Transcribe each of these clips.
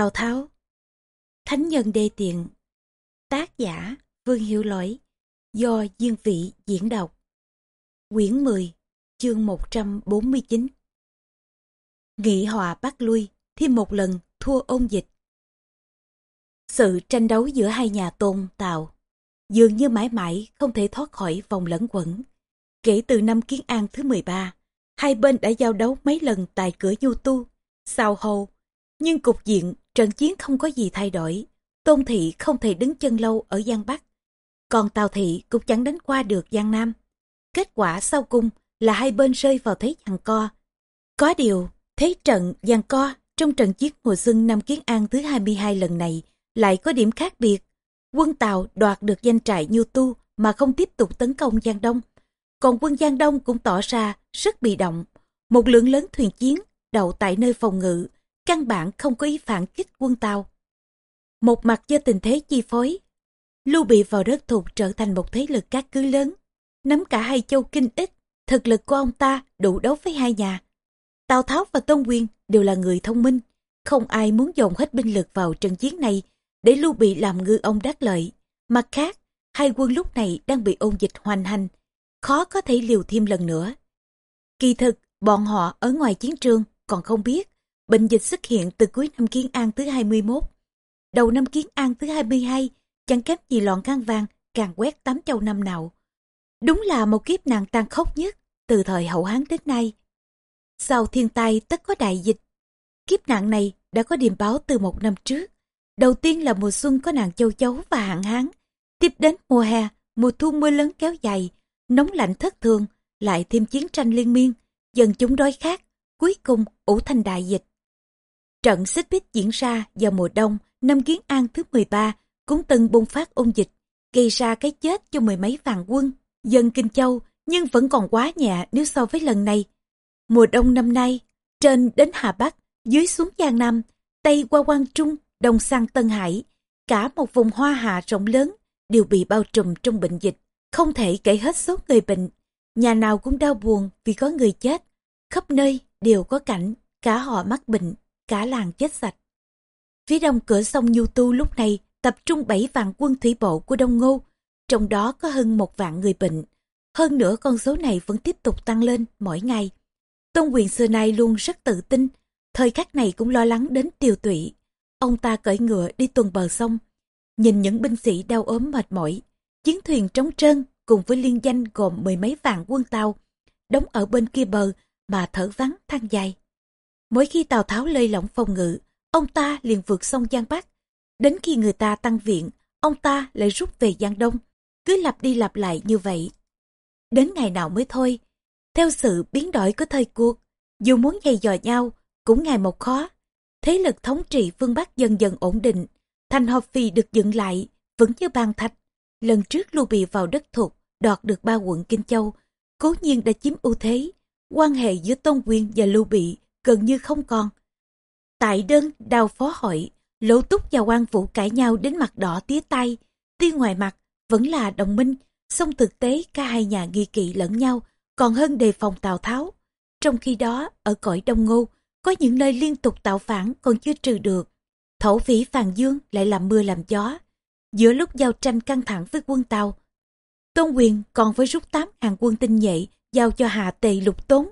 Tào Tháo. Thánh nhân đê tiện. Tác giả Vương Hiệu Lỗi. Do Diên Vị diễn đọc. Quyển 10 Chương 149 Nghị hòa bắt lui Thêm một lần thua ôn dịch. Sự tranh đấu giữa hai nhà tôn Tào Dường như mãi mãi không thể thoát khỏi vòng lẫn quẩn. Kể từ năm Kiến An thứ 13 Hai bên đã giao đấu mấy lần tại cửa Du Tu Sao hầu nhưng cục diện, trận chiến không có gì thay đổi. Tôn Thị không thể đứng chân lâu ở Giang Bắc. Còn Tào Thị cũng chẳng đánh qua được Giang Nam. Kết quả sau cung là hai bên rơi vào thế giằng co. Có điều, thế trận giằng co trong trận chiến mùa xuân năm Kiến An thứ 22 lần này lại có điểm khác biệt. Quân Tào đoạt được danh trại Nhu Tu mà không tiếp tục tấn công Giang Đông. Còn quân Giang Đông cũng tỏ ra rất bị động. Một lượng lớn thuyền chiến đậu tại nơi phòng ngự căn bản không có ý phản kích quân Tàu. Một mặt do tình thế chi phối, Lưu Bị vào đất thuộc trở thành một thế lực các cứ lớn, nắm cả hai châu kinh ích, thực lực của ông ta đủ đấu với hai nhà. Tào Tháo và Tôn Quyền đều là người thông minh, không ai muốn dồn hết binh lực vào trận chiến này để Lưu Bị làm ngư ông đắc lợi. Mặt khác, hai quân lúc này đang bị ôn dịch hoành hành, khó có thể liều thêm lần nữa. Kỳ thực, bọn họ ở ngoài chiến trường còn không biết Bệnh dịch xuất hiện từ cuối năm Kiến An thứ 21. Đầu năm Kiến An thứ 22, chẳng kém gì lọn khăn vàng càng quét tám châu năm nào. Đúng là một kiếp nạn tàn khốc nhất từ thời hậu Hán đến nay. Sau thiên tai tất có đại dịch. Kiếp nạn này đã có điềm báo từ một năm trước. Đầu tiên là mùa xuân có nạn châu chấu và hạn hán. Tiếp đến mùa hè, mùa thu mưa lớn kéo dài, nóng lạnh thất thường, lại thêm chiến tranh liên miên, dần chúng đói khát, cuối cùng ủ thành đại dịch. Trận xích bích diễn ra vào mùa đông năm Kiến An thứ 13 cũng từng bùng phát ôn dịch, gây ra cái chết cho mười mấy vạn quân, dân Kinh Châu nhưng vẫn còn quá nhẹ nếu so với lần này. Mùa đông năm nay, trên đến Hà Bắc, dưới xuống Giang Nam, Tây qua Quang Trung, Đông sang Tân Hải, cả một vùng hoa hạ rộng lớn đều bị bao trùm trong bệnh dịch, không thể kể hết số người bệnh. Nhà nào cũng đau buồn vì có người chết, khắp nơi đều có cảnh, cả họ mắc bệnh cả làng chết sạch. Phía đông cửa sông Nhu Tu lúc này tập trung 7 vạn quân thủy bộ của Đông Ngô, trong đó có hơn một vạn người bệnh. Hơn nữa con số này vẫn tiếp tục tăng lên mỗi ngày. Tôn quyền xưa nay luôn rất tự tin, thời khắc này cũng lo lắng đến tiều tụy. Ông ta cởi ngựa đi tuần bờ sông, nhìn những binh sĩ đau ốm mệt mỏi, chiến thuyền trống trơn cùng với liên danh gồm mười mấy vạn quân tàu, đóng ở bên kia bờ mà thở vắng than dài. Mỗi khi Tào Tháo lơi lỏng phòng ngự, ông ta liền vượt sông Giang Bắc. Đến khi người ta tăng viện, ông ta lại rút về Giang Đông. Cứ lặp đi lặp lại như vậy. Đến ngày nào mới thôi. Theo sự biến đổi của thời cuộc, dù muốn dày dò nhau, cũng ngày một khó. Thế lực thống trị phương Bắc dần dần ổn định. Thành hợp phì được dựng lại, vững như bàn thạch. Lần trước Lưu Bị vào đất thuộc, đoạt được ba quận Kinh Châu, cố nhiên đã chiếm ưu thế. Quan hệ giữa Tôn Quyền và Lưu Bị gần như không còn. Tại đơn đào phó hội, Lỗ Túc và quan Vũ cãi nhau đến mặt đỏ tía tay, tuy ngoài mặt vẫn là đồng minh, song thực tế cả hai nhà nghi kỵ lẫn nhau, còn hơn đề phòng Tào Tháo. Trong khi đó, ở cõi Đông Ngô, có những nơi liên tục tạo phản còn chưa trừ được. Thổ phỉ Phàn Dương lại làm mưa làm gió. Giữa lúc giao tranh căng thẳng với quân Tàu, Tôn Quyền còn phải rút 8.000 quân tinh nhuệ giao cho Hà Tề lục tốn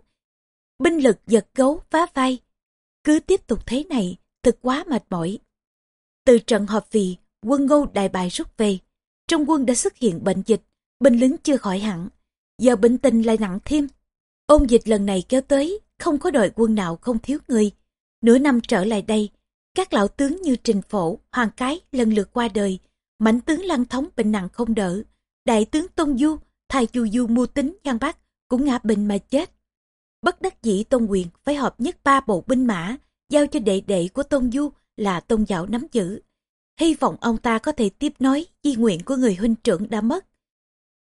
binh lực giật gấu phá vai. Cứ tiếp tục thế này, thực quá mệt mỏi. Từ trận họp vì, quân ngô đại bại rút về. Trong quân đã xuất hiện bệnh dịch, binh lính chưa khỏi hẳn. Giờ bệnh tình lại nặng thêm. Ôn dịch lần này kéo tới, không có đội quân nào không thiếu người. Nửa năm trở lại đây, các lão tướng như Trình Phổ, Hoàng Cái lần lượt qua đời. Mãnh tướng Lăng Thống bệnh nặng không đỡ. Đại tướng Tôn Du, thay Chu Du mưu tính Giang Bắc cũng ngã bệnh mà chết. Bất đắc dĩ Tôn Quyền phải hợp nhất ba bộ binh mã, giao cho đệ đệ của Tôn Du là Tôn Dạo nắm giữ. Hy vọng ông ta có thể tiếp nối di nguyện của người huynh trưởng đã mất.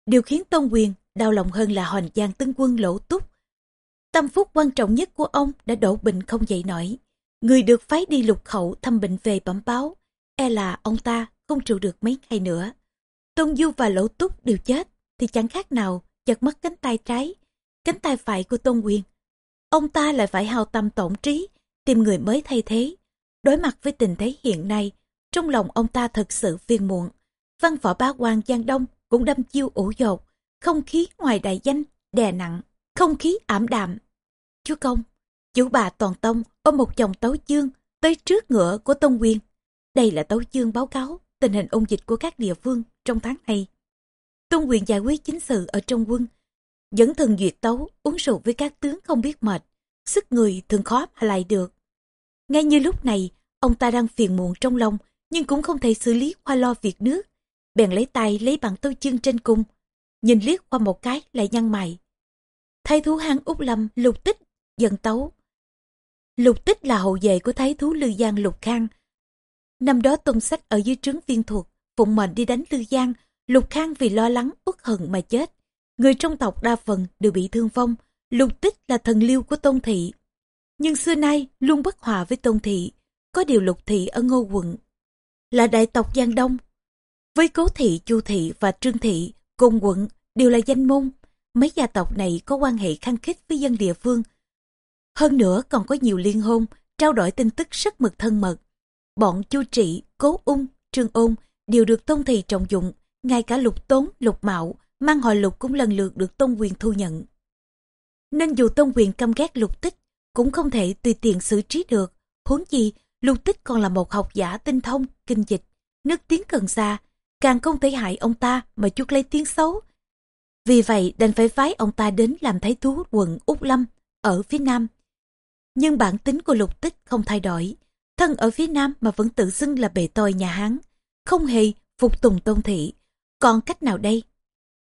Điều khiến Tôn Quyền đau lòng hơn là Hoành Giang tướng quân lỗ túc. Tâm phúc quan trọng nhất của ông đã đổ bệnh không dậy nổi. Người được phái đi lục khẩu thăm bệnh về bẩm báo, e là ông ta không trụ được mấy ngày nữa. Tôn Du và Lỗ Túc đều chết, thì chẳng khác nào chật mất cánh tay trái, cánh tay phải của Tôn Quyền. Ông ta lại phải hào tâm tổn trí, tìm người mới thay thế. Đối mặt với tình thế hiện nay, trong lòng ông ta thật sự phiền muộn. Văn võ ba quan Giang Đông cũng đâm chiêu ủ dột, không khí ngoài đại danh, đè nặng, không khí ảm đạm. Chúa công, chủ bà Toàn Tông ôm một chồng tấu chương tới trước ngựa của tôn Quyền. Đây là tấu chương báo cáo tình hình ôn dịch của các địa phương trong tháng này. tôn Quyền giải quyết chính sự ở trong quân, dẫn thần duyệt tấu, uống rượu với các tướng không biết mệt, sức người thường khó mà lại được. Ngay như lúc này, ông ta đang phiền muộn trong lòng, nhưng cũng không thể xử lý qua lo việc nước. Bèn lấy tay lấy bằng tấu chương trên cung, nhìn liếc qua một cái lại nhăn mày. Thái thú hán Úc Lâm lục tích dần tấu. Lục tích là hậu vệ của thái thú Lư Giang Lục Khang. Năm đó tôn sách ở dưới trướng viên thuộc phụng mệnh đi đánh Lư Giang, Lục Khang vì lo lắng uất hận mà chết. Người trong tộc đa phần đều bị thương vong, lục tích là thần liêu của tôn thị. Nhưng xưa nay luôn bất hòa với tôn thị, có điều lục thị ở ngô quận. Là đại tộc Giang Đông. Với cố thị, chu thị và trương thị, cùng quận đều là danh môn. Mấy gia tộc này có quan hệ khăng khít với dân địa phương. Hơn nữa còn có nhiều liên hôn, trao đổi tin tức rất mực thân mật. Bọn chu trị, cố ung, trương ôn đều được tôn thị trọng dụng, ngay cả lục tốn, lục mạo, mang họ lục cũng lần lượt được tôn quyền thu nhận. Nên dù tôn quyền căm ghét lục tích, cũng không thể tùy tiện xử trí được. Huống chi, lục tích còn là một học giả tinh thông, kinh dịch, nước tiếng cần xa, càng không thể hại ông ta mà chuốc lấy tiếng xấu. Vì vậy đành phải phái ông ta đến làm thái thú quận Úc Lâm ở phía Nam. Nhưng bản tính của lục tích không thay đổi, thân ở phía Nam mà vẫn tự xưng là bề tôi nhà Hán, không hề phục tùng tôn thị. Còn cách nào đây?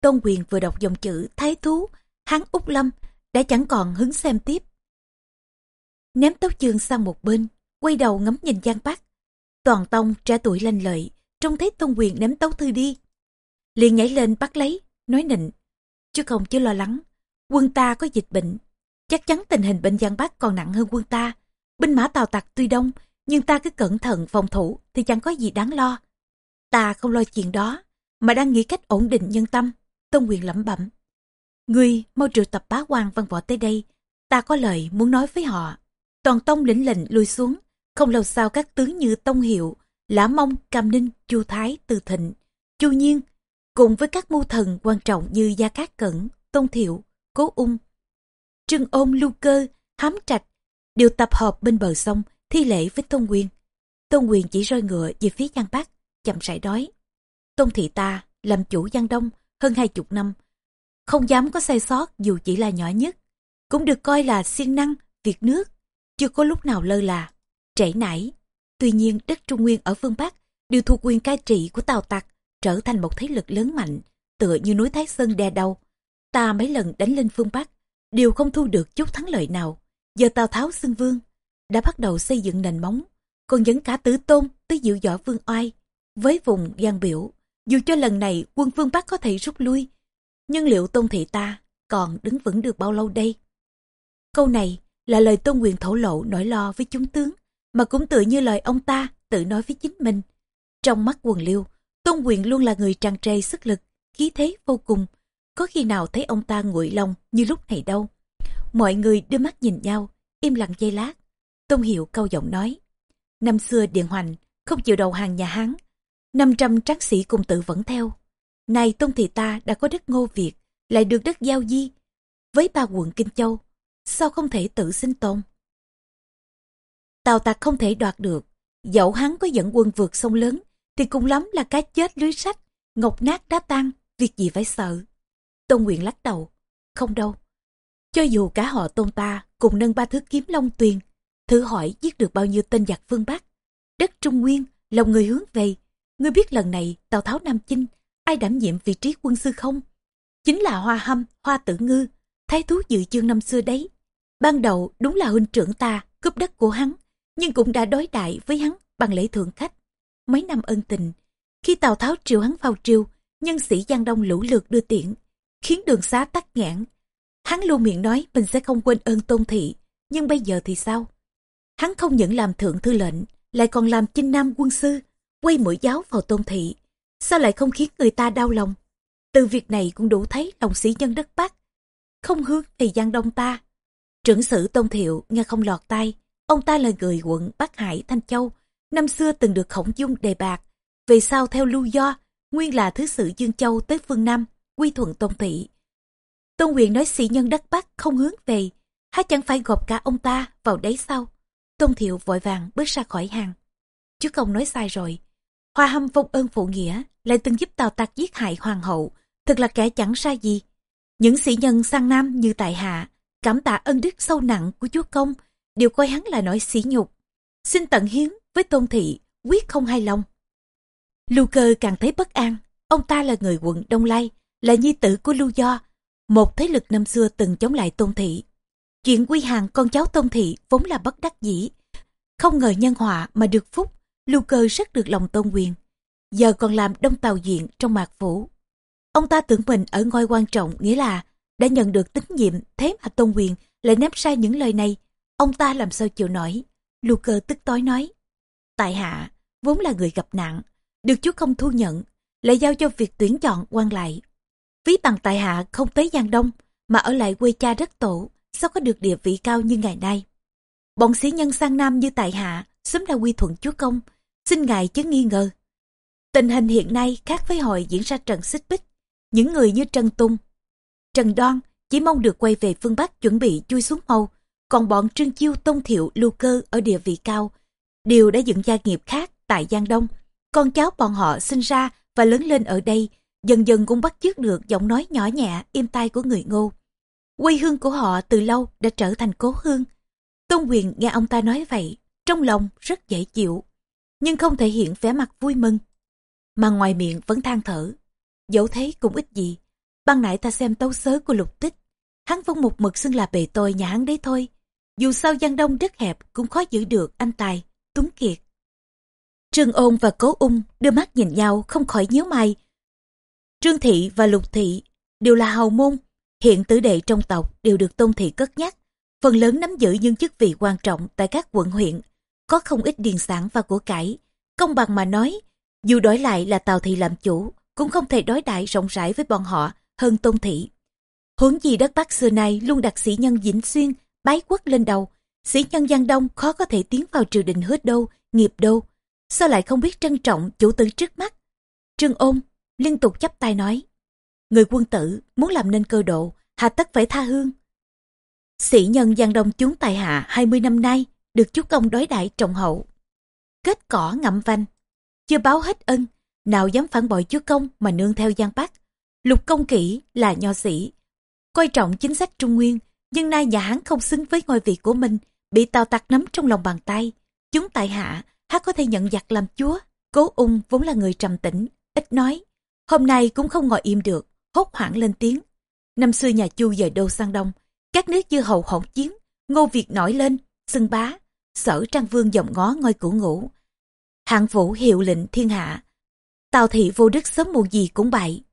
Tôn quyền vừa đọc dòng chữ thái thú, hắn Úc Lâm đã chẳng còn hứng xem tiếp. Ném tấu chương sang một bên, quay đầu ngắm nhìn Giang Bắc. Toàn Tông trẻ tuổi lanh lợi, trông thấy Tôn Quyền ném tấu thư đi. liền nhảy lên bắt lấy, nói nịnh. Chứ không chứ lo lắng, quân ta có dịch bệnh. Chắc chắn tình hình bên Giang Bắc còn nặng hơn quân ta. Binh mã tàu tặc tuy đông, nhưng ta cứ cẩn thận phòng thủ thì chẳng có gì đáng lo. Ta không lo chuyện đó, mà đang nghĩ cách ổn định nhân tâm tông Quyền lẩm bẩm. Ngươi mau triệu tập bá quan văn võ tới đây, ta có lời muốn nói với họ. Toàn tông lĩnh lệnh lui xuống, không lâu sau các tướng như Tông Hiệu, Lã Mông, Cam Ninh, Chu Thái, Từ Thịnh, Chu Nhiên, cùng với các mưu thần quan trọng như Gia Cát Cẩn, Tôn Thiệu, Cố Ung, Trưng Ôn Lưu Cơ, Hám Trạch, đều tập hợp bên bờ sông, thi lễ với Tôn Quyền. Tôn Quyền chỉ roi ngựa về phía Giang Bắc, chậm rãi đói. Tôn Thị ta, làm chủ Giang Đông hơn hai chục năm, không dám có sai sót dù chỉ là nhỏ nhất, cũng được coi là siêng năng, việc nước, chưa có lúc nào lơ là, trễ nải. Tuy nhiên đất Trung Nguyên ở phương Bắc đều thuộc quyền cai trị của Tàu Tặc, trở thành một thế lực lớn mạnh, tựa như núi Thái Sơn đè đầu. Ta mấy lần đánh lên phương Bắc, đều không thu được chút thắng lợi nào. Giờ Tào Tháo xưng vương, đã bắt đầu xây dựng nền móng, còn dẫn cả tử tôn tới dịu dõi vương oai. Với vùng Giang Biểu, dù cho lần này quân phương Bắc có thể rút lui, nhưng liệu tôn thị ta còn đứng vững được bao lâu đây? Câu này là lời tôn quyền thổ lộ nỗi lo với chúng tướng, mà cũng tự như lời ông ta tự nói với chính mình. Trong mắt quần liêu, tôn quyền luôn là người tràn trề sức lực, khí thế vô cùng. Có khi nào thấy ông ta nguội lòng như lúc này đâu. Mọi người đưa mắt nhìn nhau, im lặng giây lát. Tôn hiệu cao giọng nói. Năm xưa Điện Hoành không chịu đầu hàng nhà Hán. 500 tráng sĩ cùng tự vẫn theo. Này tôn thị ta đã có đất ngô Việt, lại được đất giao di. Với ba quận Kinh Châu, sao không thể tự sinh tồn? Tàu Tạc không thể đoạt được, dẫu hắn có dẫn quân vượt sông lớn, thì cũng lắm là cá chết lưới sách, ngọc nát đá tan, việc gì phải sợ. Tôn Nguyện lắc đầu, không đâu. Cho dù cả họ tôn ta cùng nâng ba thứ kiếm long tuyền, thử hỏi giết được bao nhiêu tên giặc phương Bắc. Đất Trung Nguyên, lòng người hướng về. Ngươi biết lần này Tào Tháo Nam Chinh ai đảm nhiệm vị trí quân sư không? Chính là Hoa Hâm, Hoa Tử Ngư, thái thú dự chương năm xưa đấy. Ban đầu đúng là huynh trưởng ta cướp đất của hắn, nhưng cũng đã đối đại với hắn bằng lễ thượng khách. Mấy năm ân tình, khi Tào Tháo triều hắn vào triều, nhân sĩ Giang Đông lũ lượt đưa tiễn, khiến đường xá tắc nghẽn. Hắn luôn miệng nói mình sẽ không quên ơn tôn thị, nhưng bây giờ thì sao? Hắn không những làm thượng thư lệnh, lại còn làm chinh nam quân sư, quay mũi giáo vào tôn thị, sao lại không khiến người ta đau lòng. Từ việc này cũng đủ thấy lòng sĩ nhân đất Bắc, không hướng thì Giang Đông ta. Trưởng sử Tôn Thiệu nghe không lọt tai, Ông ta là người quận Bắc Hải Thanh Châu, năm xưa từng được khổng dung đề bạc. Về sau theo lưu do, nguyên là thứ sử Dương Châu tới phương Nam, quy thuận Tôn Thị. Tôn quyền nói sĩ nhân đất Bắc không hướng về, há chẳng phải gộp cả ông ta vào đấy sau. Tôn Thiệu vội vàng bước ra khỏi hàng. Chứ không nói sai rồi. Hoa hâm phong ơn phụ nghĩa, lại từng giúp Tào tạc giết hại hoàng hậu, thật là kẻ chẳng sai gì. Những sĩ nhân sang Nam như tại hạ, cảm tạ ân đức sâu nặng của chúa công, đều coi hắn là nỗi sỉ nhục. Xin tận hiến với tôn thị, quyết không hài lòng. Lưu cơ càng thấy bất an, ông ta là người quận Đông Lai, là nhi tử của Lưu Do, một thế lực năm xưa từng chống lại tôn thị. Chuyện quy hàng con cháu tôn thị vốn là bất đắc dĩ, không ngờ nhân họa mà được phúc, Lưu cơ rất được lòng tôn quyền. Giờ còn làm đông tàu diện trong mạc phủ. Ông ta tưởng mình ở ngôi quan trọng, nghĩa là đã nhận được tín nhiệm thế mà tôn quyền lại ném sai những lời này ông ta làm sao chịu nổi lưu cơ tức tối nói, tại hạ, vốn là người gặp nạn, được chúa không thu nhận, lại giao cho việc tuyển chọn quan lại ví bằng tại hạ không tới giang đông, mà ở lại quê cha đất tổ, sao có được địa vị cao như ngày nay bọn sĩ nhân sang nam như tại hạ, sớm đã quy thuận chúa công xin ngài chứ nghi ngờ tình hình hiện nay khác với hồi diễn ra trận xích bích những người như trần tung trần đoan chỉ mong được quay về phương bắc chuẩn bị chui xuống mâu còn bọn Trương Chiêu Tông Thiệu Lưu Cơ ở địa vị cao, đều đã dựng gia nghiệp khác tại Giang Đông. Con cháu bọn họ sinh ra và lớn lên ở đây, dần dần cũng bắt chước được giọng nói nhỏ nhẹ, im tai của người ngô. Quê hương của họ từ lâu đã trở thành cố hương. Tôn quyền nghe ông ta nói vậy, trong lòng rất dễ chịu, nhưng không thể hiện vẻ mặt vui mừng. Mà ngoài miệng vẫn than thở, dẫu thế cũng ít gì. Ban nãy ta xem tấu sớ của lục tích, hắn vẫn một mực xưng là bề tôi nhà hắn đấy thôi. Dù sao Giang Đông rất hẹp cũng khó giữ được anh Tài, Tuấn Kiệt. Trương ôn và Cố ung đưa mắt nhìn nhau không khỏi nhíu mày. Trương Thị và Lục Thị đều là hầu môn, hiện tử đệ trong tộc đều được Tôn Thị cất nhắc. Phần lớn nắm giữ những chức vị quan trọng tại các quận huyện, có không ít điền sản và của cải. Công bằng mà nói, dù đổi lại là Tào Thị làm chủ, cũng không thể đối đại rộng rãi với bọn họ hơn Tôn Thị. Huống gì đất Bắc xưa nay luôn đặt sĩ nhân Vĩnh Xuyên bái quốc lên đầu, sĩ nhân Giang Đông khó có thể tiến vào triều đình hứa đâu, nghiệp đâu. Sao lại không biết trân trọng chủ tử trước mắt? Trương ôn liên tục chắp tay nói. Người quân tử muốn làm nên cơ độ, hà tất phải tha hương. Sĩ nhân Giang Đông chúng tài hạ 20 năm nay, được chú công đối đại trọng hậu. Kết cỏ ngậm vanh, chưa báo hết ân, nào dám phản bội chúa công mà nương theo Giang Bắc. Lục công kỹ là nho sĩ, coi trọng chính sách Trung Nguyên, nhưng nay nhà hắn không xứng với ngôi vị của mình, bị tào tặc nắm trong lòng bàn tay. Chúng tại hạ, há có thể nhận giặc làm chúa. Cố ung vốn là người trầm tĩnh, ít nói. Hôm nay cũng không ngồi im được, hốt hoảng lên tiếng. Năm xưa nhà Chu dời đô sang đông, các nước dư hầu hỗn chiến, ngô việt nổi lên, xưng bá, sở trang vương dòng ngó ngôi cũ ngủ. Hạng vũ hiệu lệnh thiên hạ, tào thị vô đức sớm muộn gì cũng bại.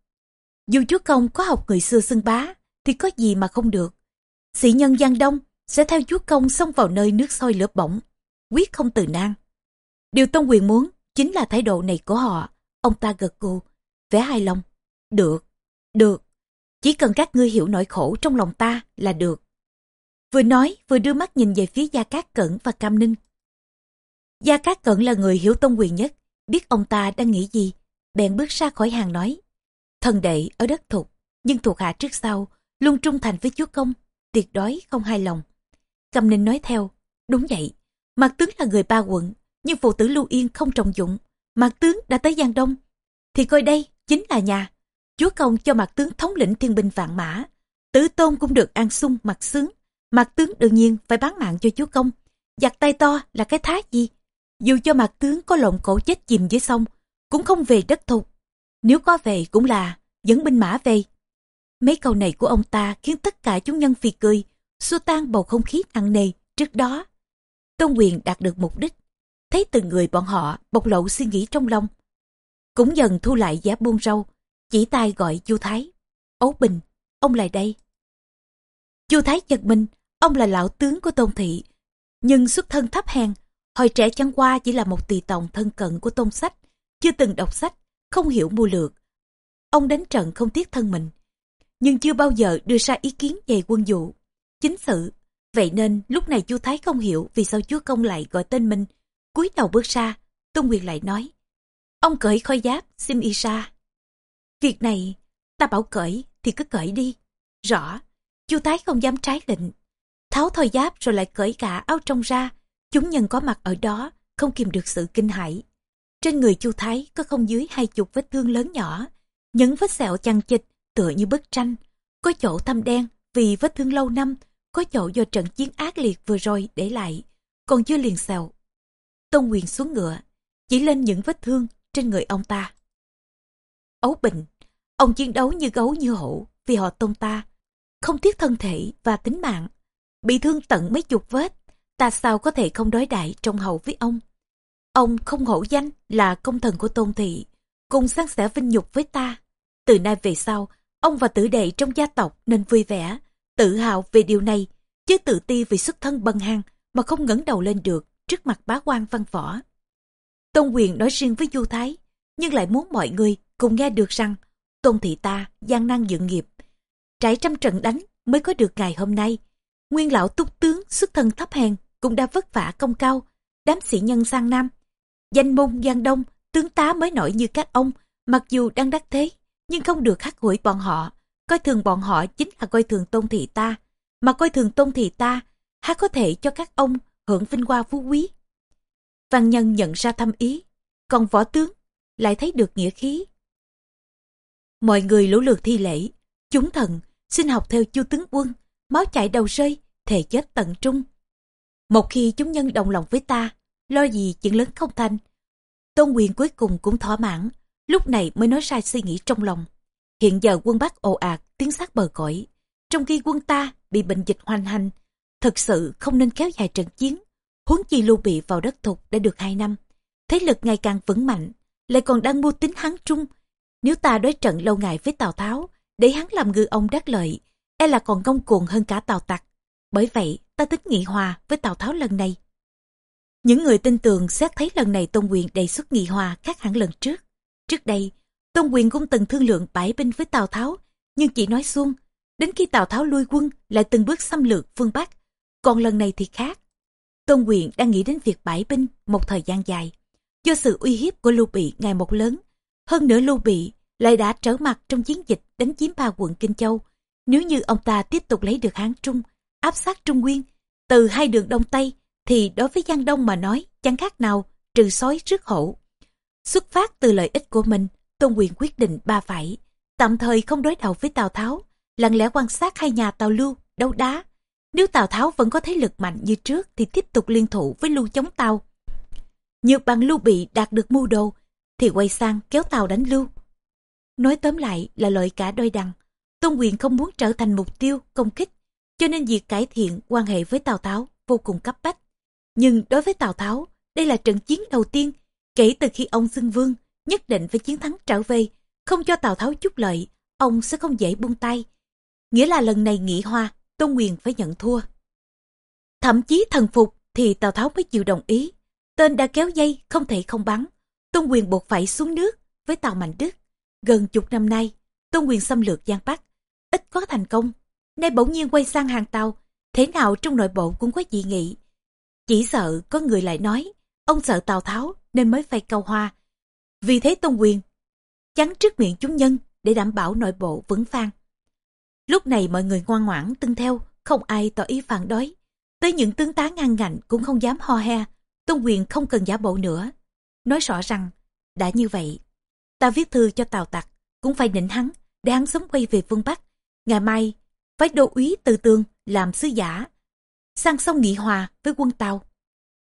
Dù chúa công có học người xưa xưng bá, thì có gì mà không được. Sĩ nhân Giang Đông sẽ theo chúa công xông vào nơi nước sôi lửa bỏng, quyết không từ nan. Điều Tôn Quyền muốn chính là thái độ này của họ. Ông ta gật gù, vẻ hài lòng. Được, được, chỉ cần các ngươi hiểu nỗi khổ trong lòng ta là được. Vừa nói vừa đưa mắt nhìn về phía Gia Cát Cẩn và Cam Ninh. Gia Cát Cẩn là người hiểu Tôn Quyền nhất, biết ông ta đang nghĩ gì, bèn bước ra khỏi hàng nói. Thần đệ ở đất thuộc nhưng thuộc hạ trước sau, luôn trung thành với chúa công, tuyệt đối không hài lòng. cam Ninh nói theo, đúng vậy, Mạc Tướng là người ba quận, nhưng phụ tử Lưu Yên không trọng dụng. Mạc Tướng đã tới Giang Đông, thì coi đây chính là nhà. Chúa công cho Mạc Tướng thống lĩnh thiên binh vạn mã, tử tôn cũng được an sung mặt sướng. Mạc Tướng đương nhiên phải bán mạng cho chúa công, giặt tay to là cái thá gì. Dù cho Mạc Tướng có lộn cổ chết chìm dưới sông, cũng không về đất thục. Nếu có về cũng là dẫn binh mã về Mấy câu này của ông ta khiến tất cả chúng nhân phì cười, xua tan bầu không khí nặng nề trước đó. Tôn quyền đạt được mục đích, thấy từng người bọn họ bộc lộ suy nghĩ trong lòng. Cũng dần thu lại giá buông râu, chỉ tay gọi chu Thái. Ấu Bình, ông lại đây. chu Thái giật mình, ông là lão tướng của Tôn Thị, nhưng xuất thân thấp hèn, hồi trẻ chẳng qua chỉ là một tỳ tòng thân cận của Tôn Sách, chưa từng đọc sách, không hiểu mưu lược. Ông đánh trận không tiếc thân mình, nhưng chưa bao giờ đưa ra ý kiến về quân vụ. Chính sự, Vậy nên lúc này chu Thái không hiểu vì sao chúa công lại gọi tên mình. cúi đầu bước ra, Tôn Quyền lại nói. Ông cởi khói giáp, xin y ra. Việc này, ta bảo cởi thì cứ cởi đi. Rõ, chu Thái không dám trái lệnh. Tháo thoi giáp rồi lại cởi cả áo trong ra. Chúng nhân có mặt ở đó, không kìm được sự kinh hãi. Trên người chu Thái có không dưới hai chục vết thương lớn nhỏ, những vết sẹo chằng chịch tựa như bức tranh. Có chỗ thâm đen vì vết thương lâu năm, có chỗ do trận chiến ác liệt vừa rồi để lại, còn chưa liền sẹo. Tôn Quyền xuống ngựa, chỉ lên những vết thương trên người ông ta. Ấu Bình, ông chiến đấu như gấu như hổ vì họ tôn ta, không tiếc thân thể và tính mạng. Bị thương tận mấy chục vết, ta sao có thể không đối đại trong hậu với ông. Ông không hổ danh là công thần của tôn thị, cùng san sẻ vinh nhục với ta. Từ nay về sau, ông và tử đệ trong gia tộc nên vui vẻ, tự hào về điều này, chứ tự ti vì xuất thân bần hăng mà không ngẩng đầu lên được trước mặt bá quan văn võ. Tôn quyền nói riêng với Du Thái, nhưng lại muốn mọi người cùng nghe được rằng Tôn thị ta gian nan dựng nghiệp, trải trăm trận đánh mới có được ngày hôm nay. Nguyên lão túc tướng xuất thân thấp hèn cũng đã vất vả công cao, đám sĩ nhân sang Nam. Danh môn Giang Đông, tướng tá mới nổi như các ông, mặc dù đang đắc thế, nhưng không được khắc hủi bọn họ. Coi thường bọn họ chính là coi thường tôn thị ta, mà coi thường tôn thị ta, há có thể cho các ông hưởng vinh hoa phú quý. Văn nhân nhận ra thâm ý, còn võ tướng lại thấy được nghĩa khí. Mọi người lũ lượt thi lễ, chúng thần xin học theo chu tướng quân, máu chảy đầu rơi, thề chết tận trung. Một khi chúng nhân đồng lòng với ta, lo gì chuyện lớn không thành. Tôn quyền cuối cùng cũng thỏa mãn, lúc này mới nói ra suy nghĩ trong lòng. Hiện giờ quân Bắc ồ ạt, tiến sát bờ cõi, trong khi quân ta bị bệnh dịch hoành hành, thật sự không nên kéo dài trận chiến. Huống chi lưu bị vào đất thục đã được hai năm, thế lực ngày càng vững mạnh, lại còn đang mưu tính hắn trung. Nếu ta đối trận lâu ngày với Tào Tháo, để hắn làm ngư ông đắc lợi, e là còn ngông cuồng hơn cả Tào Tặc. Bởi vậy, ta tính nghị hòa với Tào Tháo lần này. Những người tin tưởng xét thấy lần này Tôn Quyền đề xuất nghị hòa khác hẳn lần trước. Trước đây, Tôn Quyền cũng từng thương lượng bãi binh với Tào Tháo, nhưng chỉ nói xuông. Đến khi Tào Tháo lui quân, lại từng bước xâm lược phương Bắc. Còn lần này thì khác. Tôn Quyền đang nghĩ đến việc bãi binh một thời gian dài. Do sự uy hiếp của Lưu Bị ngày một lớn, hơn nữa Lưu Bị lại đã trở mặt trong chiến dịch đánh chiếm ba quận Kinh Châu. Nếu như ông ta tiếp tục lấy được Hán Trung, áp sát Trung Nguyên, từ hai đường Đông Tây, thì đối với Giang Đông mà nói chẳng khác nào trừ sói trước hổ. Xuất phát từ lợi ích của mình, Tôn Quyền quyết định ba phải, tạm thời không đối đầu với Tào Tháo, lặng lẽ quan sát hai nhà Tào Lưu đấu đá. Nếu Tào Tháo vẫn có thế lực mạnh như trước thì tiếp tục liên thủ với Lưu chống Tào. Nhược bằng Lưu Bị đạt được mưu đồ thì quay sang kéo Tào đánh Lưu. Nói tóm lại là lợi cả đôi đằng. Tôn Quyền không muốn trở thành mục tiêu công kích, cho nên việc cải thiện quan hệ với Tào Tháo vô cùng cấp bách. Nhưng đối với Tào Tháo, đây là trận chiến đầu tiên kể từ khi ông xưng vương nhất định phải chiến thắng trở về, không cho Tào Tháo chút lợi, ông sẽ không dễ buông tay. Nghĩa là lần này nghỉ hoa, Tôn Quyền phải nhận thua. Thậm chí thần phục thì Tào Tháo mới chịu đồng ý. Tên đã kéo dây, không thể không bắn. Tôn Quyền buộc phải xuống nước với Tào Mạnh Đức. Gần chục năm nay, Tôn Quyền xâm lược Giang Bắc, ít có thành công. Nay bỗng nhiên quay sang hàng Tàu, thế nào trong nội bộ cũng có dị nghị. Chỉ sợ có người lại nói, ông sợ Tào Tháo nên mới phải câu hoa, vì thế Tôn Quyền chắn trước miệng chúng nhân để đảm bảo nội bộ vững phang Lúc này mọi người ngoan ngoãn tuân theo, không ai tỏ ý phản đối. Tới những tướng tá ngang ngạnh cũng không dám ho he, Tôn Quyền không cần giả bộ nữa. Nói rõ rằng, đã như vậy, ta viết thư cho Tào Tặc, cũng phải định hắn, để hắn sớm quay về phương Bắc. Ngày mai, phải đô úy từ tương làm sứ giả, sang sông nghị hòa với quân Tàu.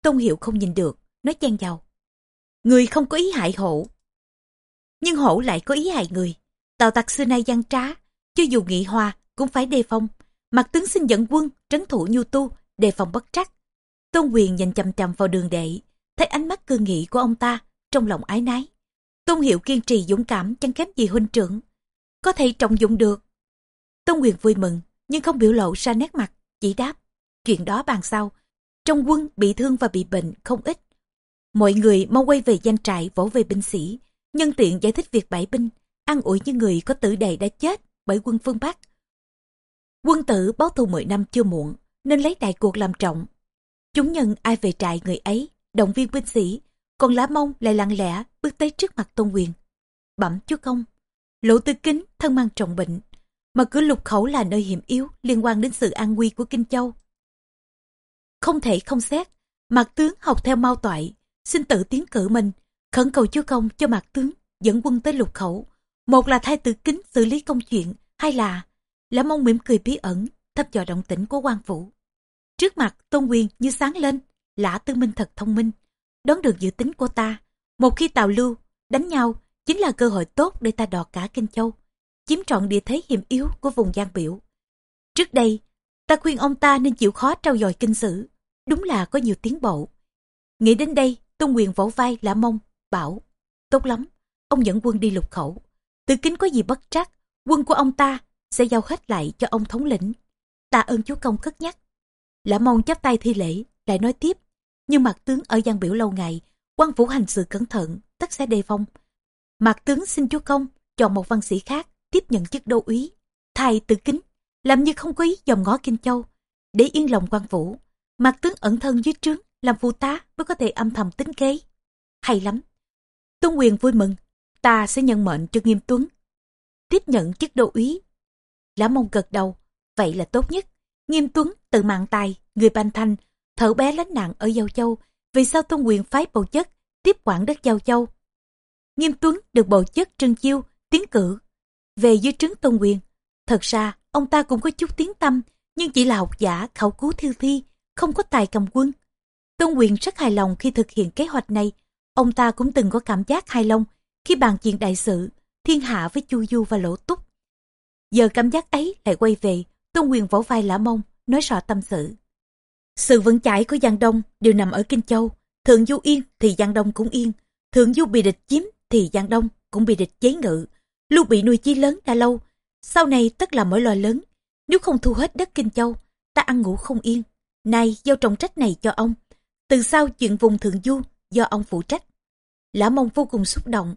Tôn Hiệu không nhìn được, nói chen vào. Người không có ý hại hổ. Nhưng hổ lại có ý hại người. Tào tặc xưa nay gian trá, cho dù nghị hòa cũng phải đề phòng. Mặt tướng xin dẫn quân, trấn thủ nhu tu, đề phòng bất trắc. Tôn quyền nhìn chầm chầm vào đường đệ, thấy ánh mắt cương nghị của ông ta, trong lòng ái nái. Tôn hiệu kiên trì dũng cảm chẳng kém gì huynh trưởng. Có thể trọng dụng được. Tôn quyền vui mừng, nhưng không biểu lộ ra nét mặt, chỉ đáp. Chuyện đó bàn sau. Trong quân bị thương và bị bệnh không ít. Mọi người mau quay về danh trại vỗ về binh sĩ, nhân tiện giải thích việc bãi binh, an ủi những người có tử đệ đã chết bởi quân phương Bắc. Quân tử báo thù 10 năm chưa muộn, nên lấy đại cuộc làm trọng. Chúng nhân ai về trại người ấy, động viên binh sĩ, còn lá mông lại lặng lẽ bước tới trước mặt tôn quyền. Bẩm chúa công, lộ tư kính thân mang trọng bệnh, mà cửa lục khẩu là nơi hiểm yếu liên quan đến sự an nguy của Kinh Châu. Không thể không xét, mạc tướng học theo mao toại, xin tự tiến cử mình, khẩn cầu chúa công cho mạc tướng dẫn quân tới lục khẩu. Một là thay tử kính xử lý công chuyện, hai là là mong mỉm cười bí ẩn, thăm dò động tĩnh của quan phủ. Trước mặt tôn quyền như sáng lên, lã tư minh thật thông minh, đón được dự tính của ta. Một khi tào lưu, đánh nhau chính là cơ hội tốt để ta đọt cả Kinh Châu, chiếm trọn địa thế hiểm yếu của vùng Giang Biểu. Trước đây, ta khuyên ông ta nên chịu khó trao dồi kinh sử, đúng là có nhiều tiến bộ. Nghĩ đến đây, Tôn Quyền vỗ vai lã mông, bảo, tốt lắm, ông dẫn quân đi lục khẩu. Từ kính có gì bất trắc, quân của ông ta sẽ giao hết lại cho ông thống lĩnh. Ta ơn chúa công cất nhắc. Lã mông chắp tay thi lễ, lại nói tiếp. Nhưng mặt tướng ở Giang Biểu lâu ngày, quan phủ hành sự cẩn thận, tất sẽ đề phong Mạc tướng xin chúa công chọn một văn sĩ khác tiếp nhận chức đô úy. Thay tự kính, làm như không có ý dòm ngó Kinh Châu, để yên lòng quan vũ. mặt tướng ẩn thân dưới trướng, làm phụ tá mới có thể âm thầm tính kế. Hay lắm. Tôn quyền vui mừng, ta sẽ nhận mệnh cho nghiêm tuấn. Tiếp nhận chức đô úy. Lã mông gật đầu, vậy là tốt nhất. Nghiêm tuấn tự mạng tài, người ban thanh, thở bé lánh nạn ở Giao Châu. Vì sao Tôn quyền phái bầu chất tiếp quản đất Giao Châu? Nghiêm Tuấn được bầu chất trân chiêu, tiến cử. Về dưới trướng Tôn Quyền, thật ra ông ta cũng có chút tiếng tâm, nhưng chỉ là học giả khảo cứu thiêu thi, không có tài cầm quân. Tôn Quyền rất hài lòng khi thực hiện kế hoạch này. Ông ta cũng từng có cảm giác hài lòng khi bàn chuyện đại sự, thiên hạ với Chu Du và Lỗ Túc. Giờ cảm giác ấy lại quay về, Tôn Quyền vỗ vai Lã Mông, nói rõ tâm sự. Sự vững chãi của Giang Đông đều nằm ở Kinh Châu. Thượng Du yên thì Giang Đông cũng yên. Thượng Du bị địch chiếm thì Giang Đông cũng bị địch chế ngự. Lưu bị nuôi chi lớn đã lâu, sau này tất là mỗi loài lớn. Nếu không thu hết đất Kinh Châu, ta ăn ngủ không yên. nay giao trọng trách này cho ông. Từ sau chuyện vùng Thượng Du do ông phụ trách. Lã mông vô cùng xúc động.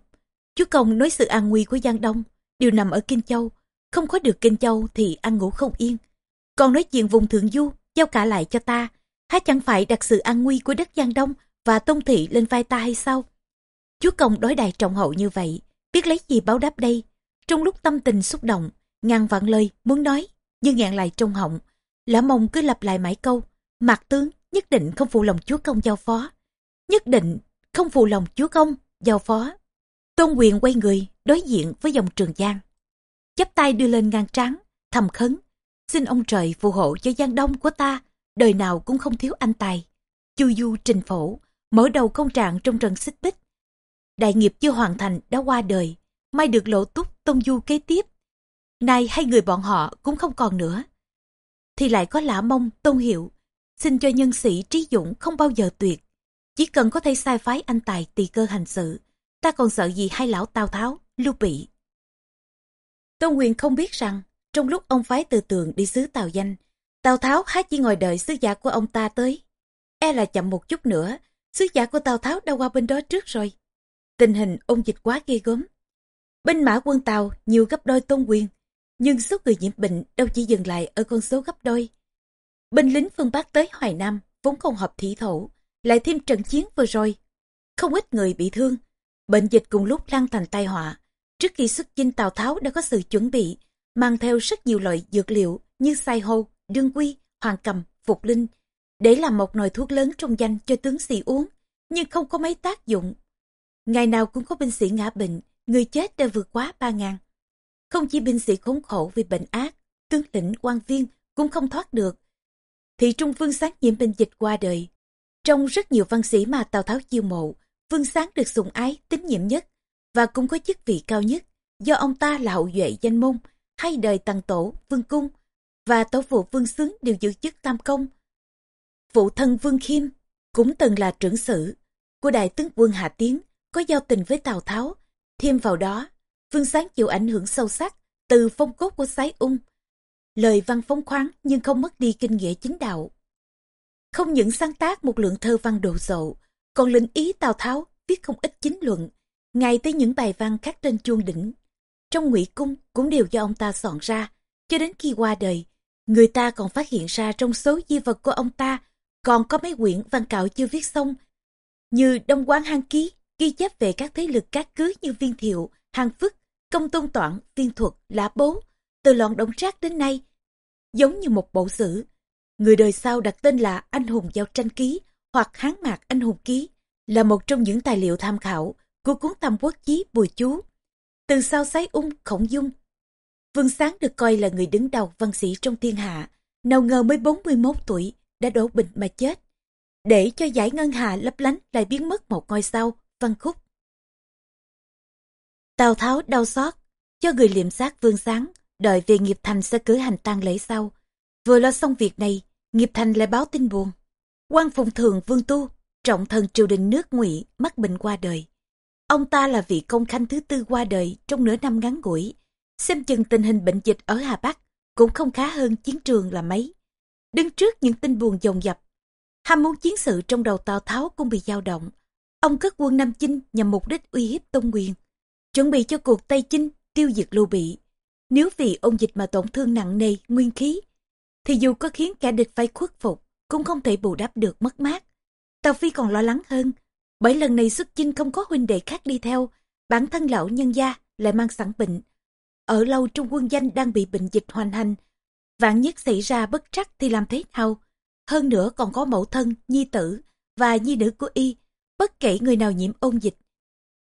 Chúa Công nói sự an nguy của Giang Đông đều nằm ở Kinh Châu. Không có được Kinh Châu thì ăn ngủ không yên. Còn nói chuyện vùng Thượng Du giao cả lại cho ta. Há chẳng phải đặt sự an nguy của đất Giang Đông và Tông Thị lên vai ta hay sao? Chúa công đối đại trọng hậu như vậy, biết lấy gì báo đáp đây? Trong lúc tâm tình xúc động, ngàn vạn lời muốn nói, nhưng ngạn lại trong họng. Lã mông cứ lặp lại mãi câu, mạc tướng nhất định không phụ lòng chúa công giao phó. Nhất định không phụ lòng chúa công giao phó. Tôn quyền quay người, đối diện với dòng trường giang. chắp tay đưa lên ngang trán, thầm khấn. Xin ông trời phù hộ cho giang đông của ta, đời nào cũng không thiếu anh tài. Chu du trình phổ, mở đầu công trạng trong trận xích bích, đại nghiệp chưa hoàn thành đã qua đời, may được lộ túc tông du kế tiếp. Nay hai người bọn họ cũng không còn nữa. Thì lại có lã mông tôn hiệu, xin cho nhân sĩ trí dũng không bao giờ tuyệt. Chỉ cần có thể sai phái anh tài tùy cơ hành sự, ta còn sợ gì hai lão Tào Tháo, Lưu Bị. Tôn Quyền không biết rằng, trong lúc ông phái từ tường đi xứ Tào Danh, Tào Tháo há chỉ ngồi đợi sứ giả của ông ta tới. E là chậm một chút nữa, sứ giả của Tào Tháo đã qua bên đó trước rồi tình hình ôn dịch quá ghê gớm. Binh mã quân Tàu nhiều gấp đôi tôn quyền, nhưng số người nhiễm bệnh đâu chỉ dừng lại ở con số gấp đôi. Binh lính phương Bắc tới Hoài Nam vốn không hợp thủy thổ, lại thêm trận chiến vừa rồi. Không ít người bị thương, bệnh dịch cùng lúc lan thành tai họa. Trước khi xuất chinh Tào Tháo đã có sự chuẩn bị, mang theo rất nhiều loại dược liệu như sai hô, đương quy, hoàng cầm, phục linh, để làm một nồi thuốc lớn trong danh cho tướng sĩ uống, nhưng không có mấy tác dụng Ngày nào cũng có binh sĩ ngã bệnh, người chết đã vượt quá ba ngàn. Không chỉ binh sĩ khốn khổ vì bệnh ác, tướng lĩnh quan viên cũng không thoát được. thị Trung Vương Sáng nhiễm bệnh dịch qua đời. Trong rất nhiều văn sĩ mà Tào Tháo chiêu mộ, Vương Sáng được sủng ái, tín nhiệm nhất và cũng có chức vị cao nhất do ông ta là hậu duệ danh môn hay đời tần tổ, vương cung và tổ phụ vương sướng đều giữ chức tam công. Phụ thân vương khiêm cũng từng là trưởng sử của đại tướng quân Hạ Tiến có giao tình với Tào Tháo. Thêm vào đó, Vương Sáng chịu ảnh hưởng sâu sắc từ phong cốt của sái ung. Lời văn phóng khoáng nhưng không mất đi kinh nghĩa chính đạo. Không những sáng tác một lượng thơ văn đồ sộ, còn lĩnh ý Tào Tháo viết không ít chính luận, ngay tới những bài văn khắc trên chuông đỉnh. Trong ngụy cung cũng đều do ông ta soạn ra, cho đến khi qua đời, Người ta còn phát hiện ra trong số di vật của ông ta còn có mấy quyển văn cạo chưa viết xong, như Đông Quán Hang Ký, ghi chép về các thế lực cát cứ như Viên Thiệu, Hàng Phức, Công Tôn Toản, Viên Thuật, Lã Bố, từ loạn động trác đến nay, giống như một bộ sử. Người đời sau đặt tên là Anh hùng giao tranh ký hoặc Hán mạc Anh hùng ký, là một trong những tài liệu tham khảo của cuốn Tam Quốc Chí Bùi Chú. Từ sau sái ung khổng dung, Vương Sáng được coi là người đứng đầu văn sĩ trong thiên hạ, nào ngờ mới 41 tuổi đã đổ bệnh mà chết. Để cho giải ngân hà lấp lánh lại biến mất một ngôi sao, văn khúc. Tào Tháo đau xót, cho người liệm xác Vương Sáng, đợi về nghiệp thành sẽ cử hành tang lễ sau. Vừa lo xong việc này, nghiệp thành lại báo tin buồn. quan phụng thường Vương Tu, trọng thần triều đình nước ngụy mắc bệnh qua đời. Ông ta là vị công khanh thứ tư qua đời trong nửa năm ngắn ngủi. Xem chừng tình hình bệnh dịch ở Hà Bắc cũng không khá hơn chiến trường là mấy. Đứng trước những tin buồn dồn dập, ham muốn chiến sự trong đầu Tào Tháo cũng bị dao động. Ông cất quân Nam Chinh nhằm mục đích uy hiếp Tông Quyền, chuẩn bị cho cuộc Tây Chinh tiêu diệt Lưu Bị. Nếu vì ông dịch mà tổn thương nặng nề, nguyên khí, thì dù có khiến kẻ địch phải khuất phục, cũng không thể bù đắp được mất mát. Tào Phi còn lo lắng hơn, bởi lần này xuất chinh không có huynh đệ khác đi theo, bản thân lão nhân gia lại mang sẵn bệnh. Ở lâu trong quân danh đang bị bệnh dịch hoành hành, vạn nhất xảy ra bất trắc thì làm thế nào? Hơn nữa còn có mẫu thân, nhi tử và nhi nữ của y, bất kể người nào nhiễm ôn dịch.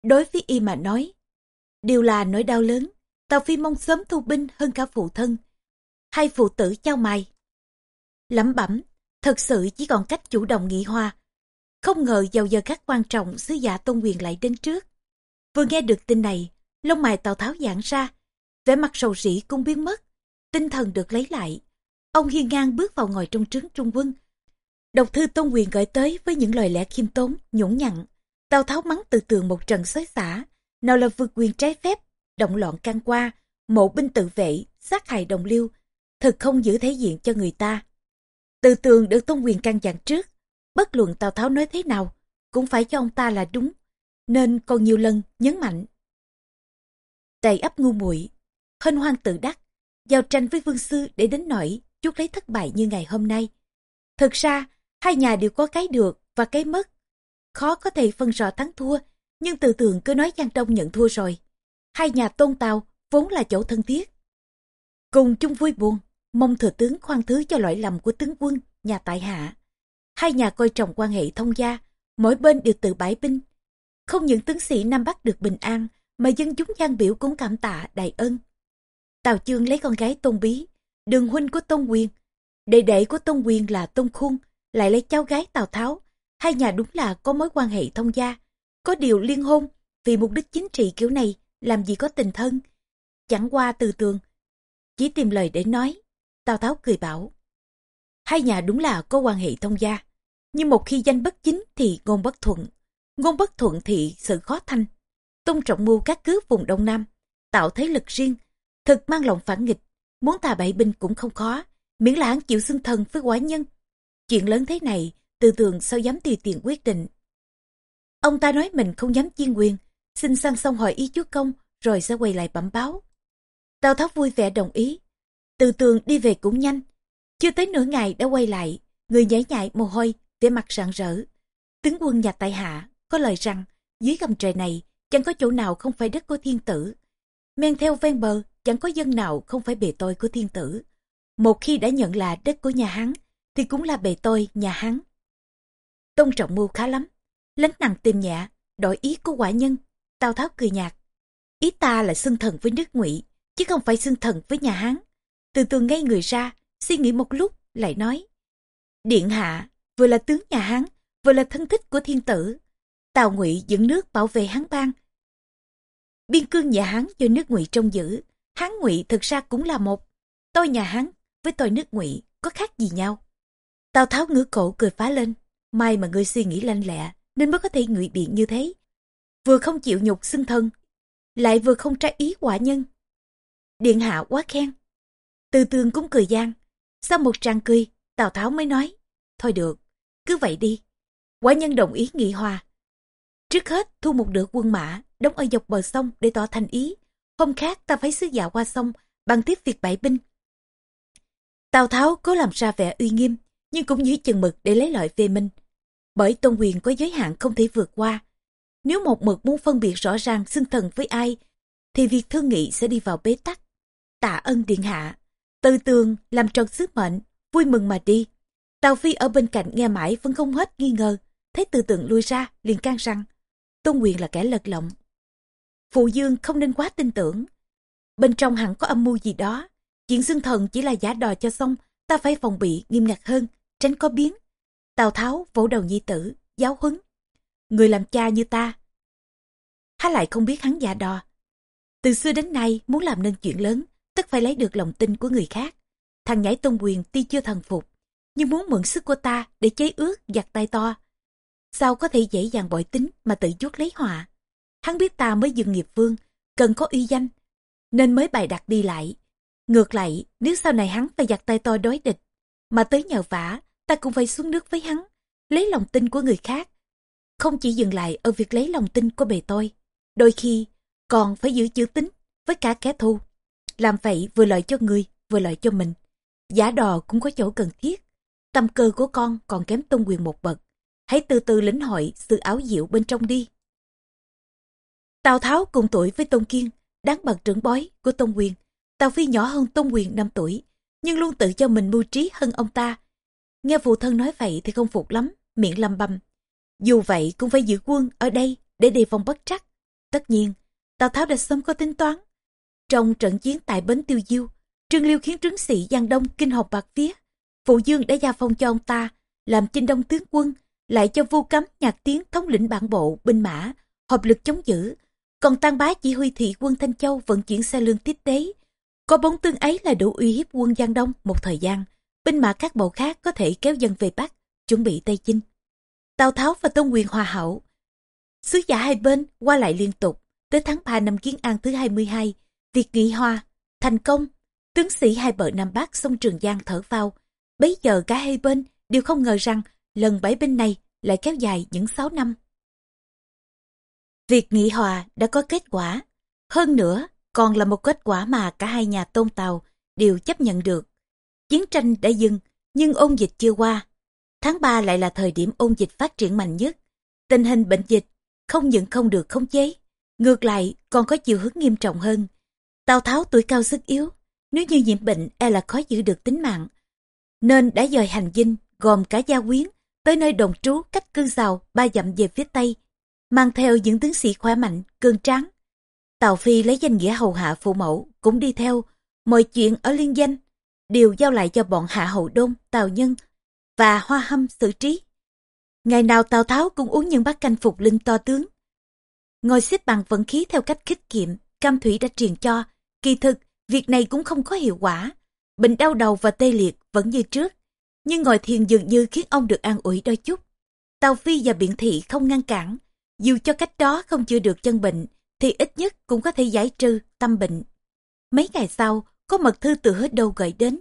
Đối với y mà nói, đều là nỗi đau lớn. Tào Phi mong sớm thu binh hơn cả phụ thân. Hai phụ tử trao mày. Lẩm bẩm, thật sự chỉ còn cách chủ động nghị hòa. Không ngờ vào giờ khắc quan trọng sứ giả tôn quyền lại đến trước. Vừa nghe được tin này, lông mày Tào Tháo giãn ra, vẻ mặt sầu rĩ cũng biến mất, tinh thần được lấy lại. Ông hiên ngang bước vào ngồi trong trướng trung quân. Độc thư tôn quyền gửi tới với những lời lẽ khiêm tốn, nhũng nhặn. Tào Tháo mắng từ tường một trận xói xả, nào là vượt quyền trái phép, động loạn can qua, mộ binh tự vệ, sát hại đồng liêu, thật không giữ thể diện cho người ta. Từ tường được tôn quyền căn dặn trước, bất luận Tào Tháo nói thế nào, cũng phải cho ông ta là đúng, nên còn nhiều lần nhấn mạnh. Đầy ấp ngu muội hân hoang tự đắc, giao tranh với vương sư để đến nỗi chút lấy thất bại như ngày hôm nay. Thực ra, hai nhà đều có cái được và cái mất. Khó có thể phân rõ thắng thua, nhưng từ tường cứ nói Giang Đông nhận thua rồi. Hai nhà tôn tàu vốn là chỗ thân thiết. Cùng chung vui buồn, mong thừa tướng khoan thứ cho lỗi lầm của tướng quân, nhà tại hạ. Hai nhà coi trọng quan hệ thông gia, mỗi bên đều tự bãi binh. Không những tướng sĩ Nam Bắc được bình an, mà dân chúng giang biểu cũng cảm tạ đại ân. Tào Chương lấy con gái Tôn Bí, đường huynh của Tôn Quyền. Đệ đệ của Tôn Quyền là Tôn Khung, lại lấy cháu gái Tào Tháo. Hai nhà đúng là có mối quan hệ thông gia. Có điều liên hôn, vì mục đích chính trị kiểu này, làm gì có tình thân. Chẳng qua từ tường, chỉ tìm lời để nói. Tào Tháo cười bảo. Hai nhà đúng là có quan hệ thông gia. Nhưng một khi danh bất chính thì ngôn bất thuận. Ngôn bất thuận thì sự khó thanh. Tôn trọng mưu các cướp vùng Đông Nam, tạo thế lực riêng, thực mang lòng phản nghịch. Muốn thà bại binh cũng không khó, miễn là hắn chịu xưng thần với quả nhân. Chuyện lớn thế này, từ tường sao dám tùy tiện quyết định. Ông ta nói mình không dám chiên quyền, xin sang xong hỏi ý chúa công, rồi sẽ quay lại bẩm báo. Tào Tháo vui vẻ đồng ý. Từ tường đi về cũng nhanh. Chưa tới nửa ngày đã quay lại, người nhảy nhại mồ hôi, vẻ mặt rạng rỡ. Tướng quân nhà tại hạ, có lời rằng, dưới gầm trời này, chẳng có chỗ nào không phải đất của thiên tử. Men theo ven bờ, chẳng có dân nào không phải bề tôi của thiên tử. Một khi đã nhận là đất của nhà hắn, thì cũng là bề tôi nhà hắn. Tôn trọng mưu khá lắm, lánh nặng tìm nhẹ, đổi ý của quả nhân. Tào Tháo cười nhạt. Ý ta là xưng thần với nước ngụy, chứ không phải xưng thần với nhà Hán. Từ từ ngay người ra, suy nghĩ một lúc, lại nói. Điện hạ, vừa là tướng nhà Hán, vừa là thân thích của thiên tử. Tào ngụy dựng nước bảo vệ Hán bang. Biên cương nhà Hán do nước ngụy trông giữ, Hán ngụy thực ra cũng là một. Tôi nhà Hán với tôi nước ngụy có khác gì nhau. Tào Tháo ngửa cổ cười phá lên. May mà ngươi suy nghĩ lanh lẹ, nên mới có thể ngụy biện như thế. Vừa không chịu nhục xưng thân, lại vừa không trái ý quả nhân. Điện hạ quá khen. Từ tường cũng cười gian. Sau một tràng cười, Tào Tháo mới nói. Thôi được, cứ vậy đi. Quả nhân đồng ý nghị hòa. Trước hết thu một đợt quân mã, đóng ở dọc bờ sông để tỏ thành ý. Hôm khác ta phải sứ giả qua sông, bằng tiếp việc bãi binh. Tào Tháo cố làm ra vẻ uy nghiêm, nhưng cũng dưới chừng mực để lấy lợi về mình. Bởi tôn quyền có giới hạn không thể vượt qua. Nếu một mực muốn phân biệt rõ ràng xưng thần với ai, thì việc thương nghị sẽ đi vào bế tắc. Tạ ân điện hạ, từ tường làm tròn sứ mệnh, vui mừng mà đi. Tào Phi ở bên cạnh nghe mãi vẫn không hết nghi ngờ, thấy từ tường lui ra, liền can rằng, tôn quyền là kẻ lật lọng. Phụ Dương không nên quá tin tưởng. Bên trong hẳn có âm mưu gì đó, chuyện xưng thần chỉ là giả đò cho xong, ta phải phòng bị nghiêm ngặt hơn, tránh có biến. Tào Tháo vỗ đầu nhi tử, giáo huấn. Người làm cha như ta. Há lại không biết hắn giả đò. Từ xưa đến nay muốn làm nên chuyện lớn, tất phải lấy được lòng tin của người khác. Thằng nhảy tôn quyền tuy chưa thần phục, nhưng muốn mượn sức của ta để chế ước giặt tay to. Sao có thể dễ dàng bội tính mà tự chuốc lấy họa. Hắn biết ta mới dừng nghiệp vương, cần có uy danh, nên mới bày đặt đi lại. Ngược lại, nếu sau này hắn phải giặt tay to đối địch, mà tới nhờ vả, ta cũng phải xuống nước với hắn, lấy lòng tin của người khác. Không chỉ dừng lại ở việc lấy lòng tin của bề tôi, đôi khi còn phải giữ chữ tính với cả kẻ thù. Làm vậy vừa lợi cho người, vừa lợi cho mình. Giả đò cũng có chỗ cần thiết. Tâm cơ của con còn kém tôn quyền một bậc. Hãy từ từ lĩnh hội sự áo diệu bên trong đi. Tào Tháo cùng tuổi với Tôn Kiên, đáng bậc trưởng bói của Tôn Quyền. Tào Phi nhỏ hơn Tôn Quyền 5 tuổi, nhưng luôn tự cho mình mưu trí hơn ông ta. Nghe phụ thân nói vậy thì không phục lắm, miệng lầm bầm. Dù vậy cũng phải giữ quân ở đây để đề phòng bất trắc. Tất nhiên, Tào Tháo đã sớm có tính toán. Trong trận chiến tại Bến Tiêu Diêu, Trương Liêu khiến trướng sĩ Giang Đông kinh hồn bạc phía. Phụ Dương đã gia phong cho ông ta làm chinh đông tướng quân, lại cho vu cấm nhạc tiếng thống lĩnh bản bộ, binh mã, hợp lực chống giữ. Còn Tăng Bá chỉ huy thị quân Thanh Châu vận chuyển xe lương tiếp tế. Có bóng tương ấy là đủ uy hiếp quân Giang Đông một thời gian. Binh mã các bộ khác có thể kéo dân về Bắc, chuẩn bị Tây Chinh. Tào Tháo và Tôn Quyền hòa hậu. Sứ giả hai bên qua lại liên tục. Tới tháng 3 năm Kiến An thứ 22, việc nghị hoa, thành công. Tướng sĩ hai bờ Nam Bắc sông Trường Giang thở phào Bấy giờ cả hai bên đều không ngờ rằng lần bảy binh này lại kéo dài những 6 năm. Việc nghị hòa đã có kết quả. Hơn nữa, còn là một kết quả mà cả hai nhà tôn tàu đều chấp nhận được. Chiến tranh đã dừng, nhưng ôn dịch chưa qua. Tháng 3 lại là thời điểm ôn dịch phát triển mạnh nhất. Tình hình bệnh dịch không những không được khống chế, ngược lại còn có chiều hướng nghiêm trọng hơn. Tào Tháo tuổi cao sức yếu, nếu như nhiễm bệnh e là khó giữ được tính mạng. Nên đã dời hành dinh, gồm cả gia quyến, tới nơi đồng trú cách cư giàu ba dặm về phía tây, mang theo những tướng sĩ khỏe mạnh, cương tráng. Tào Phi lấy danh nghĩa hầu hạ phụ mẫu, cũng đi theo, mọi chuyện ở liên danh, đều giao lại cho bọn hạ hậu đôn, tào nhân và hoa hâm xử trí. Ngày nào Tào Tháo cũng uống những bát canh phục linh to tướng. Ngồi xếp bằng vận khí theo cách khích kiệm, cam thủy đã truyền cho. Kỳ thực, việc này cũng không có hiệu quả. Bệnh đau đầu và tê liệt vẫn như trước. Nhưng ngồi thiền dường như khiến ông được an ủi đôi chút. Tào Phi và Biện Thị không ngăn cản. Dù cho cách đó không chữa được chân bệnh, thì ít nhất cũng có thể giải trừ tâm bệnh. Mấy ngày sau, có mật thư từ hết đâu gửi đến.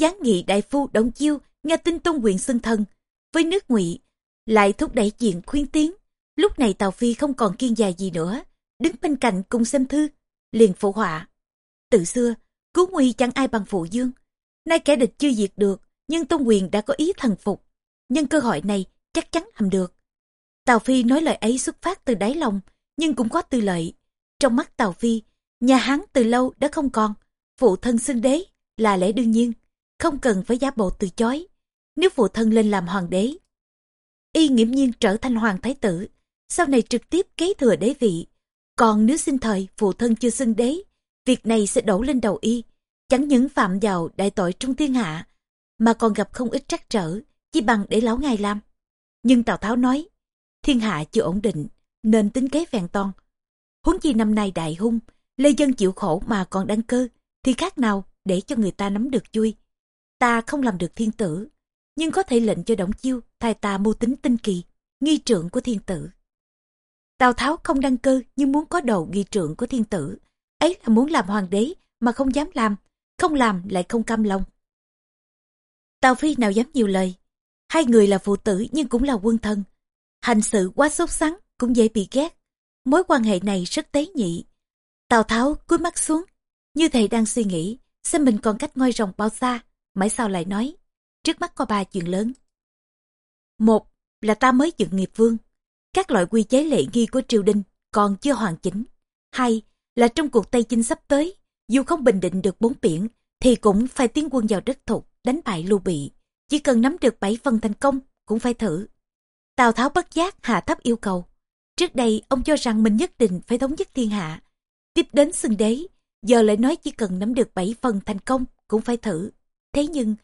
Giáng nghị đại phu Đổng Chiêu nghe tin tôn quyền xưng thân. Với nước ngụy lại thúc đẩy chuyện khuyên tiến. Lúc này Tào Phi không còn kiên dài gì nữa, đứng bên cạnh cùng xem thư, liền phụ họa. Từ xưa, cứu nguy chẳng ai bằng phụ dương. Nay kẻ địch chưa diệt được, nhưng Tôn Quyền đã có ý thần phục. Nhưng cơ hội này chắc chắn hầm được. Tào Phi nói lời ấy xuất phát từ đáy lòng, nhưng cũng có tư lợi. Trong mắt Tào Phi, nhà Hán từ lâu đã không còn. Phụ thân xưng đế là lẽ đương nhiên, không cần phải giả bộ từ chối. Nếu phụ thân lên làm hoàng đế, y nghiễm nhiên trở thành hoàng thái tử, sau này trực tiếp kế thừa đế vị. Còn nếu sinh thời phụ thân chưa xưng đế, việc này sẽ đổ lên đầu y, chẳng những phạm vào đại tội trong thiên hạ, mà còn gặp không ít trắc trở, chỉ bằng để lão ngài làm. Nhưng Tào Tháo nói, thiên hạ chưa ổn định, nên tính kế vẹn toàn Huống chi năm nay đại hung, lê dân chịu khổ mà còn đăng cơ, thì khác nào để cho người ta nắm được vui, Ta không làm được thiên tử, nhưng có thể lệnh cho Đổng Chiêu thay ta mưu tính tinh kỳ, nghi trượng của thiên tử. Tào Tháo không đăng cơ nhưng muốn có đầu nghi trượng của thiên tử. Ấy là muốn làm hoàng đế mà không dám làm, không làm lại không cam lòng. Tào Phi nào dám nhiều lời. Hai người là phụ tử nhưng cũng là quân thân. Hành sự quá sốt sắng cũng dễ bị ghét. Mối quan hệ này rất tế nhị. Tào Tháo cúi mắt xuống, như thầy đang suy nghĩ, xem mình còn cách ngôi rồng bao xa, mãi sau lại nói, trước mắt có ba chuyện lớn. Một là ta mới dựng nghiệp vương, các loại quy chế lệ nghi của triều đình còn chưa hoàn chỉnh. Hai là trong cuộc Tây Chinh sắp tới, dù không bình định được bốn biển, thì cũng phải tiến quân vào đất thục, đánh bại lưu bị. Chỉ cần nắm được bảy phần thành công, cũng phải thử. Tào Tháo bất giác hạ thấp yêu cầu. Trước đây ông cho rằng mình nhất định phải thống nhất thiên hạ. Tiếp đến xưng đế, giờ lại nói chỉ cần nắm được bảy phần thành công cũng phải thử. Thế nhưng,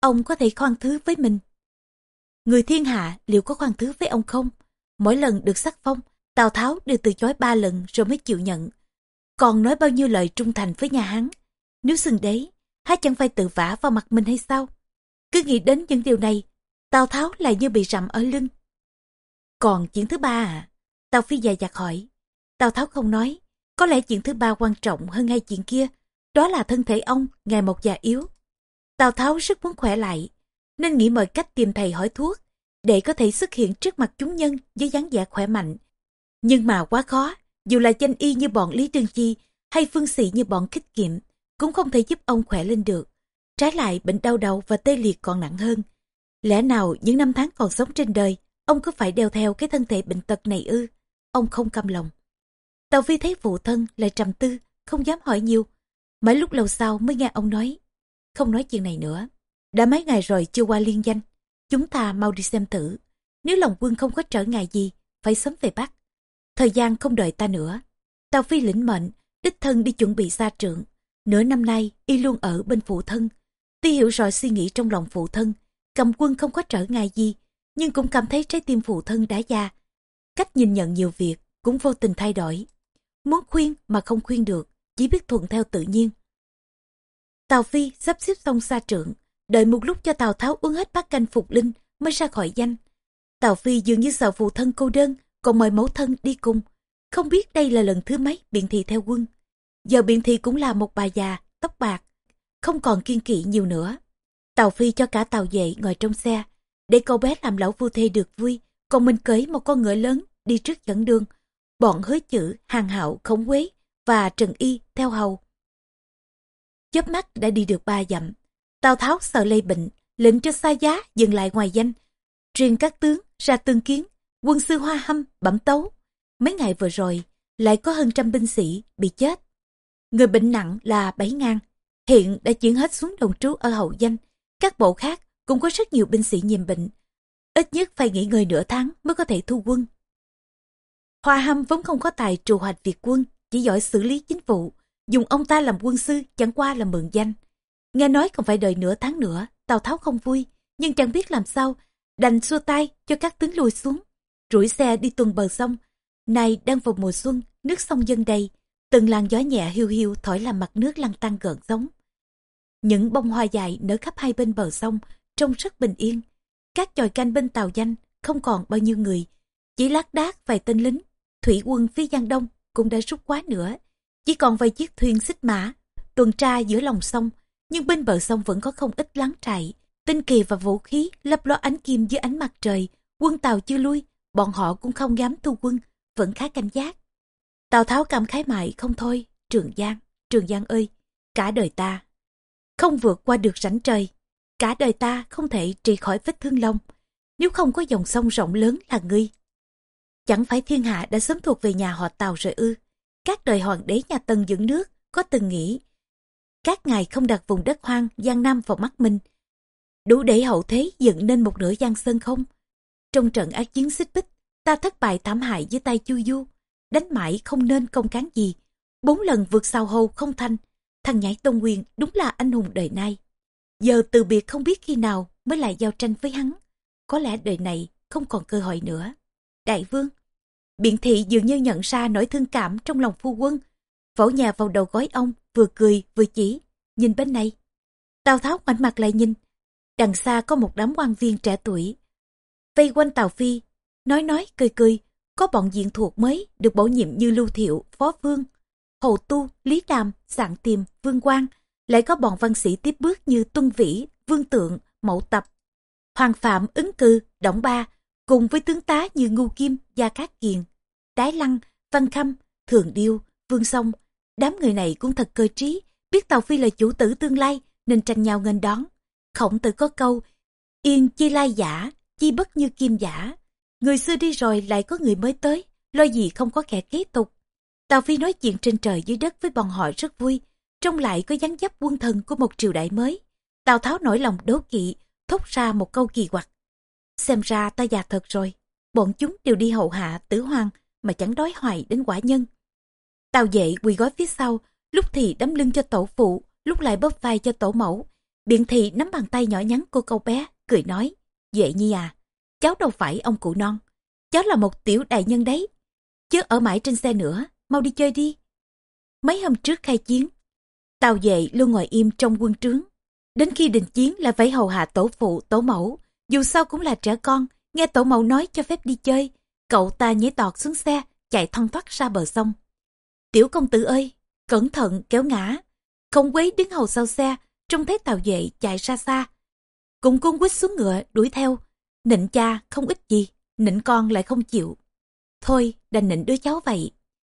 ông có thể khoan thứ với mình. Người thiên hạ liệu có khoan thứ với ông không? Mỗi lần được sắc phong, Tào Tháo đều từ chối ba lần rồi mới chịu nhận. Còn nói bao nhiêu lời trung thành với nhà hắn. Nếu xưng đế, há chẳng phải tự vả vào mặt mình hay sao? Cứ nghĩ đến những điều này, Tào Tháo lại như bị rậm ở lưng. Còn chuyện thứ ba à? Tào Phi dài dặt hỏi. Tào Tháo không nói, có lẽ chuyện thứ ba quan trọng hơn hai chuyện kia, đó là thân thể ông ngày một già yếu. Tào Tháo rất muốn khỏe lại, nên nghĩ mọi cách tìm thầy hỏi thuốc, để có thể xuất hiện trước mặt chúng nhân với dáng vẻ khỏe mạnh. Nhưng mà quá khó, dù là danh y như bọn Lý Trương Chi hay phương sĩ như bọn Khích Kiệm, cũng không thể giúp ông khỏe lên được. Trái lại bệnh đau đầu và tê liệt còn nặng hơn. Lẽ nào những năm tháng còn sống trên đời, ông cứ phải đeo theo cái thân thể bệnh tật này ư? Ông không cam lòng. Tàu Phi thấy phụ thân lại trầm tư, không dám hỏi nhiều. Mãi lúc lâu sau mới nghe ông nói, không nói chuyện này nữa. Đã mấy ngày rồi chưa qua liên danh, chúng ta mau đi xem thử. Nếu lòng quân không có trở ngại gì, phải sớm về Bắc. Thời gian không đợi ta nữa. Tàu Phi lĩnh mệnh, đích thân đi chuẩn bị xa trượng. Nửa năm nay, y luôn ở bên phụ thân. Tuy hiểu rõ suy nghĩ trong lòng phụ thân, cầm quân không có trở ngại gì, nhưng cũng cảm thấy trái tim phụ thân đã già. Cách nhìn nhận nhiều việc cũng vô tình thay đổi. Muốn khuyên mà không khuyên được, chỉ biết thuận theo tự nhiên. Tào Phi sắp xếp xong xa trượng, đợi một lúc cho Tào Tháo uống hết bát canh phục linh mới ra khỏi danh. Tào Phi dường như sợ phụ thân cô đơn, còn mời mẫu thân đi cùng. Không biết đây là lần thứ mấy biện thị theo quân. Giờ biện thị cũng là một bà già, tóc bạc, không còn kiên kỵ nhiều nữa. Tào Phi cho cả tàu vệ ngồi trong xe, để cậu bé làm lão phu thê được vui, còn mình cưới một con ngựa lớn đi trước dẫn đường. Bọn hứa chữ, hàng hạo, khổng quế và trần y theo hầu. chớp mắt đã đi được ba dặm. Tào Tháo sợ lây bệnh, lệnh cho xa giá dừng lại ngoài danh. Truyền các tướng ra tương kiến, quân sư hoa hâm, bẩm tấu. Mấy ngày vừa rồi, lại có hơn trăm binh sĩ bị chết. Người bệnh nặng là bảy ngàn, hiện đã chuyển hết xuống đồng trú ở hậu danh. Các bộ khác cũng có rất nhiều binh sĩ nhiễm bệnh. Ít nhất phải nghỉ ngơi nửa tháng mới có thể thu quân. Hoa Hâm vốn không có tài trù hoạch việc quân, chỉ giỏi xử lý chính vụ. Dùng ông ta làm quân sư chẳng qua là mượn danh. Nghe nói còn phải đợi nửa tháng nữa, Tào Tháo không vui, nhưng chẳng biết làm sao, đành xua tay cho các tướng lùi xuống. Rủi xe đi tuần bờ sông, này đang vào mùa xuân, nước sông dâng đầy, từng làn gió nhẹ hiu hiu thổi làm mặt nước lăn tăng gợn sóng. Những bông hoa dài nở khắp hai bên bờ sông, trông rất bình yên. Các chòi canh bên tàu danh không còn bao nhiêu người, chỉ lác đác vài tên lính. Thủy quân phía Giang Đông cũng đã rút quá nữa, chỉ còn vài chiếc thuyền xích mã tuần tra giữa lòng sông, nhưng bên bờ sông vẫn có không ít láng trại. Tinh kỳ và vũ khí lấp ló ánh kim dưới ánh mặt trời, quân tàu chưa lui, bọn họ cũng không dám thu quân, vẫn khá cảnh giác. Tào Tháo cảm khái mại không thôi, Trường Giang, Trường Giang ơi, cả đời ta. Không vượt qua được rãnh trời, cả đời ta không thể trị khỏi vết thương lòng, nếu không có dòng sông rộng lớn là ngươi. Chẳng phải thiên hạ đã sớm thuộc về nhà họ Tào rồi ư. Các đời hoàng đế nhà Tần dựng nước có từng nghĩ. Các ngài không đặt vùng đất hoang Giang Nam vào mắt mình. Đủ để hậu thế dựng nên một nửa Giang Sơn không? Trong trận ác chiến xích bích, ta thất bại thảm hại dưới tay Chu Du. Đánh mãi không nên công cán gì. Bốn lần vượt sao hầu không thành. Thằng nhảy Tôn Quyền đúng là anh hùng đời nay. Giờ từ biệt không biết khi nào mới lại giao tranh với hắn. Có lẽ đời này không còn cơ hội nữa. Đại vương, biện thị dường như nhận ra nỗi thương cảm trong lòng phu quân. Vỗ nhà vào đầu gói ông, vừa cười vừa chỉ. Nhìn bên này. Tào Tháo ngoảnh mặt lại nhìn. Đằng xa có một đám quan viên trẻ tuổi. Vây quanh Tào Phi, nói nói cười cười. Có bọn diện thuộc mới được bổ nhiệm như Lưu Thiệu, Phó Vương, Hồ Tu, Lý Đàm, Sạn Tiềm, Vương Quang lại có bọn văn sĩ tiếp bước như Tuân Vĩ, Vương Tượng, Mậu Tập, Hoàng Phạm, Ứng Cư, Động Ba, cùng với tướng tá như Ngưu Kim, Gia Cát Kiền, Đái Lăng, Văn Khâm, Thường Điêu, Vương Song, Đám người này cũng thật cơ trí, biết Tàu Phi là chủ tử tương lai nên tranh nhau nghênh đón. khổng tử có câu, yên chi lai giả, chi bất như kim giả. Người xưa đi rồi lại có người mới tới, lo gì không có kẻ kế tục. Tào Phi nói chuyện trên trời dưới đất với bọn họ rất vui, trong lại có dáng dấp quân thần của một triều đại mới. Tào Tháo nổi lòng đố kỵ, thốt ra một câu kỳ quặc. Xem ra ta già thật rồi, bọn chúng đều đi hậu hạ tử hoàng mà chẳng đói hoài đến quả nhân. Tào Dậy quỳ gói phía sau, lúc thì đấm lưng cho tổ phụ, lúc lại bóp vai cho tổ mẫu. Biện thị nắm bàn tay nhỏ nhắn cô câu bé, cười nói, Duệ nhi à, cháu đâu phải ông cụ non, cháu là một tiểu đại nhân đấy. Chứ ở mãi trên xe nữa, mau đi chơi đi. Mấy hôm trước khai chiến, Tào Dậy luôn ngồi im trong quân trướng. Đến khi đình chiến là phải hầu hạ tổ phụ, tổ mẫu. Dù sao cũng là trẻ con, nghe tổ mẫu nói cho phép đi chơi. Cậu ta nhảy tọt xuống xe, chạy thong thoát ra bờ sông. Tiểu công tử ơi, cẩn thận kéo ngã. Không quấy đứng hầu sau xe, trông thấy tàu Vệ chạy ra xa. Cùng cung quýt xuống ngựa, đuổi theo. Nịnh cha không ít gì, nịnh con lại không chịu. Thôi, đành nịnh đứa cháu vậy.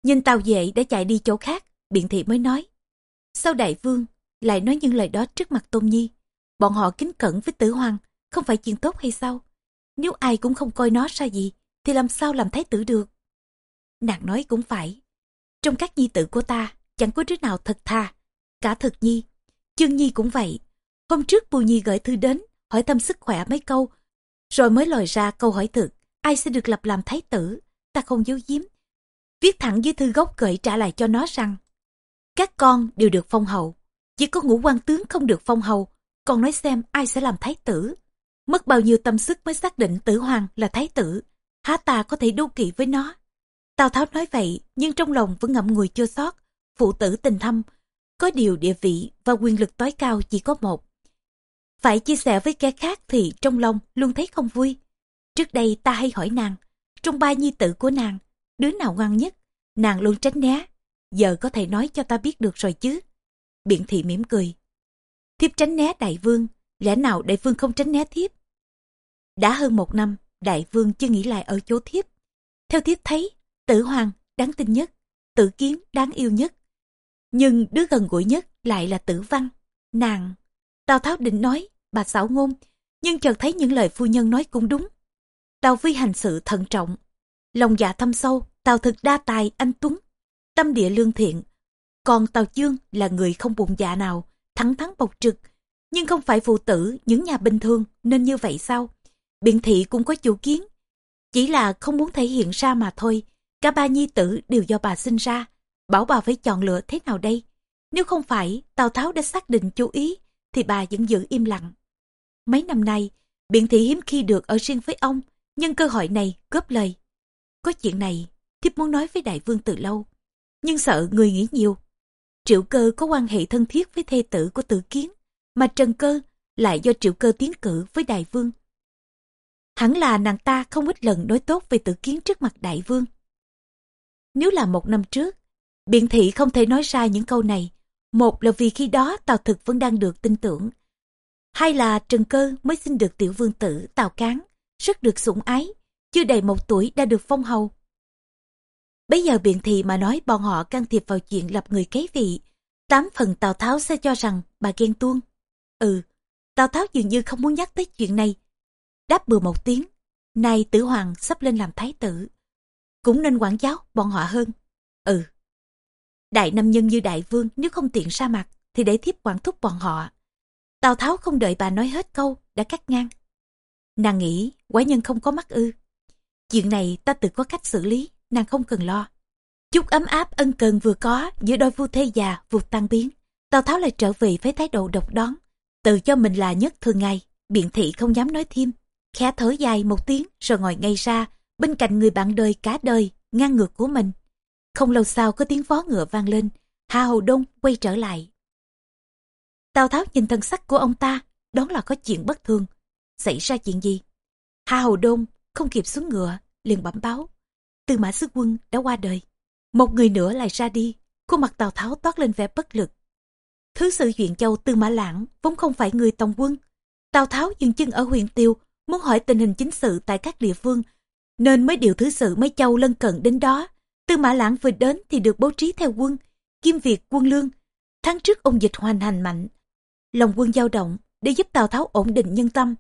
Nhìn tàu Vệ đã chạy đi chỗ khác, biện thị mới nói. sau đại vương lại nói những lời đó trước mặt Tôn Nhi? Bọn họ kính cẩn với tử hoàng, không phải chuyện tốt hay sao? Nếu ai cũng không coi nó ra gì, thì làm sao làm thái tử được? Nàng nói cũng phải. Trong các nhi tử của ta, chẳng có đứa nào thật thà. Cả thực nhi, chương nhi cũng vậy. Hôm trước bù nhi gửi thư đến, hỏi thăm sức khỏe mấy câu, rồi mới lòi ra câu hỏi thực, ai sẽ được lập làm thái tử? Ta không giấu giếm. Viết thẳng dưới thư gốc gửi trả lại cho nó rằng, các con đều được phong hầu, chỉ có ngũ quan tướng không được phong hầu, còn nói xem ai sẽ làm thái tử. Mất bao nhiêu tâm sức mới xác định tử hoàng là thái tử, há ta có thể đô kỵ với nó. Tào Tháo nói vậy, nhưng trong lòng vẫn ngậm ngùi chưa sót, phụ tử tình thâm, có điều địa vị và quyền lực tối cao chỉ có một. Phải chia sẻ với kẻ khác thì trong lòng luôn thấy không vui. Trước đây ta hay hỏi nàng, trong ba nhi tử của nàng, đứa nào ngoan nhất, nàng luôn tránh né, giờ có thể nói cho ta biết được rồi chứ. Biện thị mỉm cười. Thiếp tránh né đại vương, lẽ nào đại vương không tránh né thiếp? Đã hơn một năm, đại vương chưa nghĩ lại ở chỗ thiếp. Theo thiếp thấy, tử hoàng đáng tin nhất, tử kiến đáng yêu nhất. Nhưng đứa gần gũi nhất lại là tử văn. Nàng, Tào Tháo định nói, bà xảo ngôn, nhưng chợt thấy những lời phu nhân nói cũng đúng. Tào Phi hành sự thận trọng, lòng dạ thâm sâu, Tào thực đa tài anh Tuấn, tâm địa lương thiện. Còn Tào Dương là người không bụng dạ nào, thẳng thắn bộc trực, nhưng không phải phụ tử những nhà bình thường nên như vậy sao? Biện thị cũng có chủ kiến, chỉ là không muốn thể hiện ra mà thôi. Cả ba nhi tử đều do bà sinh ra, bảo bà phải chọn lựa thế nào đây? Nếu không phải Tào Tháo đã xác định chú ý, thì bà vẫn giữ im lặng. Mấy năm nay, biện thị hiếm khi được ở riêng với ông, nhân cơ hội này góp lời. Có chuyện này, thiếp muốn nói với đại vương từ lâu nhưng sợ người nghĩ nhiều. Triệu cơ có quan hệ thân thiết với thê tử của tử kiến, mà Trần Cơ lại do triệu cơ tiến cử với đại vương. Hẳn là nàng ta không ít lần đối tốt về tự kiến trước mặt đại vương. Nếu là một năm trước, biện thị không thể nói ra những câu này. Một là vì khi đó Tào Thực vẫn đang được tin tưởng. Hai là Trần Cơ mới xin được tiểu vương tử Tào Cán, rất được sủng ái, chưa đầy một tuổi đã được phong hầu. Bây giờ biện thị mà nói bọn họ can thiệp vào chuyện lập người kế vị. Tám phần Tào Tháo sẽ cho rằng bà ghen tuông. Ừ, Tào Tháo dường như không muốn nhắc tới chuyện này. Đáp bừa một tiếng, nay tử hoàng sắp lên làm thái tử. Cũng nên quản giáo bọn họ hơn. Ừ, đại nam nhân như đại vương nếu không tiện ra mặt thì để thiếp quản thúc bọn họ. Tào Tháo không đợi bà nói hết câu, đã cắt ngang. Nàng nghĩ, quả nhân không có mắt ư. Chuyện này ta tự có cách xử lý nàng không cần lo. Chút ấm áp ân cần vừa có giữa đôi vua thê già vụt tan biến. Tào Tháo lại trở về với thái độ độc đón, tự cho mình là nhất thường ngày, biện thị không dám nói thêm. Khẽ thở dài một tiếng rồi ngồi ngay ra, bên cạnh người bạn đời cả đời, ngang ngược của mình. Không lâu sau có tiếng vó ngựa vang lên, Hà Hầu Đông quay trở lại. Tào Tháo nhìn thân sắc của ông ta, đoán là có chuyện bất thường. Xảy ra chuyện gì? Hà Hầu Đông không kịp xuống ngựa, liền bẩm báo. Tư mã Sứ quân đã qua đời. Một người nữa lại ra đi, khuôn mặt Tào Tháo toát lên vẻ bất lực. Thứ sự chuyện châu Tư Mã Lãng vốn không phải người tòng quân. Tào Tháo dừng chân ở huyện Tiêu, muốn hỏi tình hình chính sự tại các địa phương, nên mới điều thứ sự mấy châu lân cận đến đó. Tư Mã Lãng vừa đến thì được bố trí theo quân, kim việt quân lương. Tháng trước ông dịch hoành hành mạnh, lòng quân dao động, để giúp Tào Tháo ổn định nhân tâm.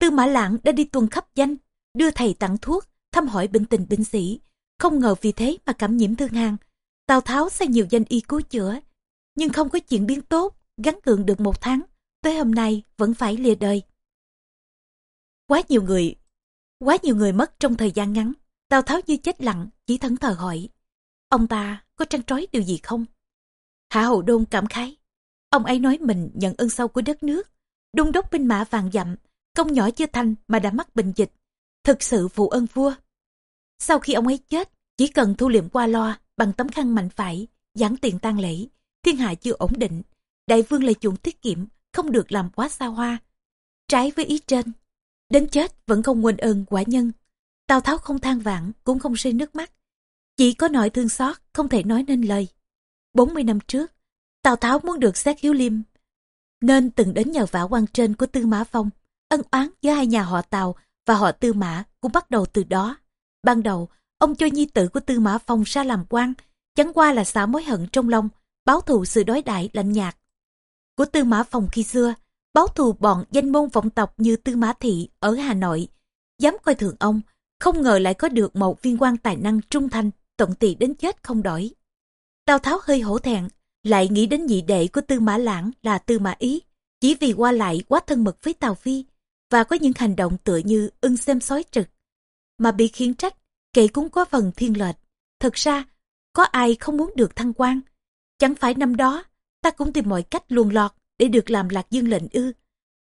Tư Mã Lãng đã đi tuần khắp danh, đưa thầy tặng thuốc, thăm hỏi bệnh tình binh sĩ. Không ngờ vì thế mà cảm nhiễm thương hàn. Tào Tháo sai nhiều danh y cứu chữa, nhưng không có chuyện biến tốt, gắn gượng được một tháng, tới hôm nay vẫn phải lìa đời. Quá nhiều người, quá nhiều người mất trong thời gian ngắn, Tào Tháo như chết lặng, chỉ thẫn thờ hỏi. Ông ta có trăn trói điều gì không? Hạ hầu Đôn cảm khái. Ông ấy nói mình nhận ơn sâu của đất nước, đôn đốc binh mã vàng dặm, công nhỏ chưa thành mà đã mắc bệnh dịch. Thực sự phụ ơn vua. Sau khi ông ấy chết, chỉ cần thu liệm qua loa bằng tấm khăn mạnh phải, giảng tiền tang lễ, thiên hạ chưa ổn định. Đại vương lại chuộng tiết kiệm, không được làm quá xa hoa. Trái với ý trên, đến chết vẫn không quên ơn quả nhân. Tào Tháo không than vãn cũng không rơi nước mắt. Chỉ có nỗi thương xót, không thể nói nên lời. 40 năm trước, Tào Tháo muốn được xét hiếu liêm, nên từng đến nhờ vả quan trên của Tư Mã Phong. Ân oán giữa hai nhà họ Tào và họ Tư Mã cũng bắt đầu từ đó. Ban đầu, ông cho nhi tử của Tư Mã Phong ra làm quan, chẳng qua là xả mối hận trong lòng, báo thù sự đối đại lạnh nhạt. Của Tư Mã Phong khi xưa, báo thù bọn danh môn vọng tộc như Tư Mã Thị ở Hà Nội, dám coi thường ông, không ngờ lại có được một viên quan tài năng trung thành, tận tỳ đến chết không đổi. Tào Tháo hơi hổ thẹn, lại nghĩ đến nhị đệ của Tư Mã Lãng là Tư Mã Ý, chỉ vì qua lại quá thân mật với Tào Phi và có những hành động tựa như ưng xem sói trực, mà bị khiến trách, kệ cũng có phần thiên lệch. Thật ra, có ai không muốn được thăng quan? Chẳng phải năm đó, ta cũng tìm mọi cách luồn lọt để được làm lạc dương lệnh ư.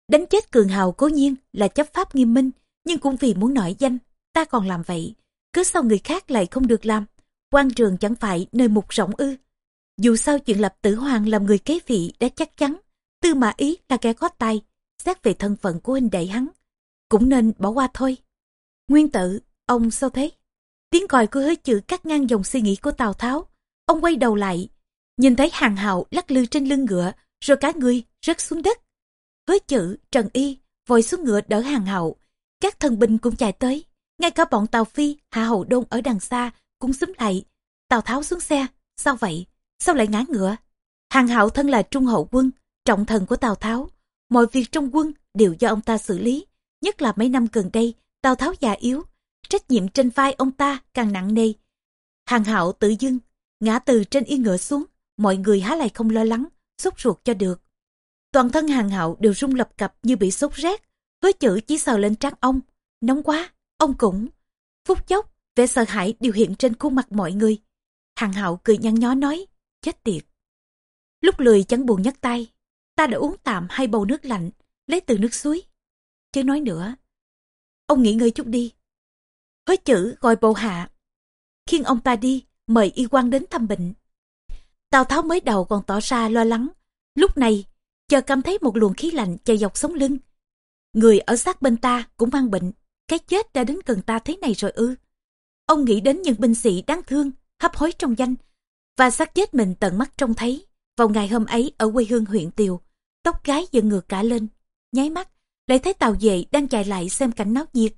Đánh chết cường hào cố nhiên là chấp pháp nghiêm minh, nhưng cũng vì muốn nổi danh, ta còn làm vậy. Cứ sao người khác lại không được làm? quan trường chẳng phải nơi mục rộng ư. Dù sao chuyện lập tử hoàng làm người kế vị đã chắc chắn, tư mã ý là kẻ có tài, xét về thân phận của huynh đệ hắn. Cũng nên bỏ qua thôi. Nguyên tự, ông sao thế? Tiếng còi của hứa chữ cắt ngang dòng suy nghĩ của Tào Tháo. Ông quay đầu lại, nhìn thấy hàng hào lắc lư trên lưng ngựa, rồi cả người rớt xuống đất. Hứa chữ, Trần Y, vội xuống ngựa đỡ hàng hậu. Các thần binh cũng chạy tới. Ngay cả bọn Tàu Phi, Hạ Hậu Đôn ở đằng xa cũng xúm lại. Tào Tháo xuống xe. Sao vậy? Sao lại ngã ngựa? Hàng hậu thân là trung hậu quân, trọng thần của Tào Tháo. Mọi việc trong quân đều do ông ta xử lý. Nhất là mấy năm gần đây, Tào Tháo già yếu. Trách nhiệm trên vai ông ta càng nặng nề. Hàng hạo tự dưng, ngã từ trên yên ngựa xuống. Mọi người há lại không lo lắng, sốt ruột cho được. Toàn thân hàng hậu đều rung lập cập như bị sốt rét. Hứa chữ chỉ sờ lên trán ông. Nóng quá, ông cũng. Phút chốc, vẻ sợ hãi điều hiện trên khuôn mặt mọi người. Hàng hậu cười nhăn nhó nói, chết tiệt. Lúc lười chẳng buồn nhấc tay, ta đã uống tạm hai bầu nước lạnh, lấy từ nước suối. Chứ nói nữa, ông nghỉ ngơi chút đi. Hứa chữ gọi bộ hạ, khiêng ông ta đi, mời y quan đến thăm bệnh. Tào Tháo mới đầu còn tỏ ra lo lắng, lúc này, chờ cảm thấy một luồng khí lạnh chạy dọc sống lưng. Người ở sát bên ta cũng mang bệnh, cái chết đã đến gần ta thế này rồi ư. Ông nghĩ đến những binh sĩ đáng thương, hấp hối trong danh, và xác chết mình tận mắt trông thấy. Vào ngày hôm ấy ở quê hương huyện Tiều, tóc gái dựng ngược cả lên, nháy mắt, lại thấy Tào Vệ đang chạy lại xem cảnh náo nhiệt.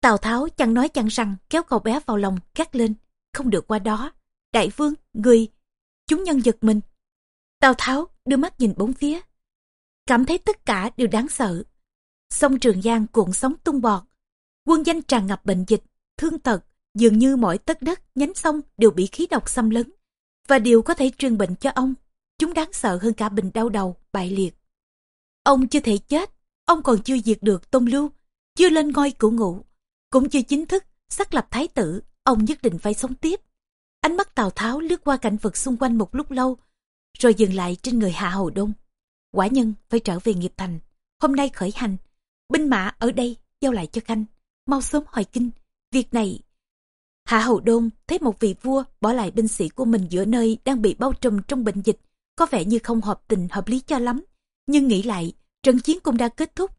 Tào Tháo chẳng nói chẳng rằng kéo cậu bé vào lòng, gắt lên, không được qua đó. Đại vương, người, chúng nhân giật mình. Tào Tháo đưa mắt nhìn bốn phía, cảm thấy tất cả đều đáng sợ. Sông Trường Giang cuộn sóng tung bọt, quân danh tràn ngập bệnh dịch, thương tật, dường như mỗi tất đất, nhánh sông đều bị khí độc xâm lấn. Và điều có thể truyền bệnh cho ông, chúng đáng sợ hơn cả bệnh đau đầu, bại liệt. Ông chưa thể chết, ông còn chưa diệt được tôn lưu, chưa lên ngôi cửu ngụ, cũng chưa chính thức xác lập thái tử, ông nhất định phải sống tiếp. Ánh mắt Tào Tháo lướt qua cảnh vật xung quanh một lúc lâu, rồi dừng lại trên người Hạ Hầu Đông. Quả nhân phải trở về nghiệp thành, hôm nay khởi hành, binh mã ở đây giao lại cho khanh, mau sớm hồi kinh, việc này Hạ Hầu Đôn thấy một vị vua bỏ lại binh sĩ của mình giữa nơi đang bị bao trùm trong bệnh dịch, có vẻ như không hợp tình hợp lý cho lắm. Nhưng nghĩ lại, trận chiến cũng đã kết thúc.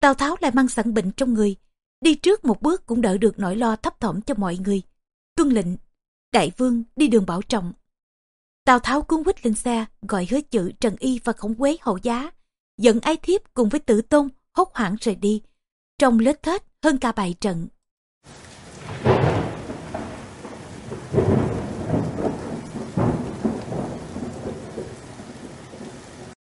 Tào Tháo lại mang sẵn bệnh trong người. Đi trước một bước cũng đỡ được nỗi lo thấp thỏm cho mọi người. Tuân lệnh, đại vương đi đường bảo trọng. Tào Tháo cuốn quýt lên xe, gọi hứa chữ Trần Y và Khổng Quế hậu giá. Dẫn ái thiếp cùng với tử tôn hốt hoảng rời đi. Trong lết thết hơn cả bài trận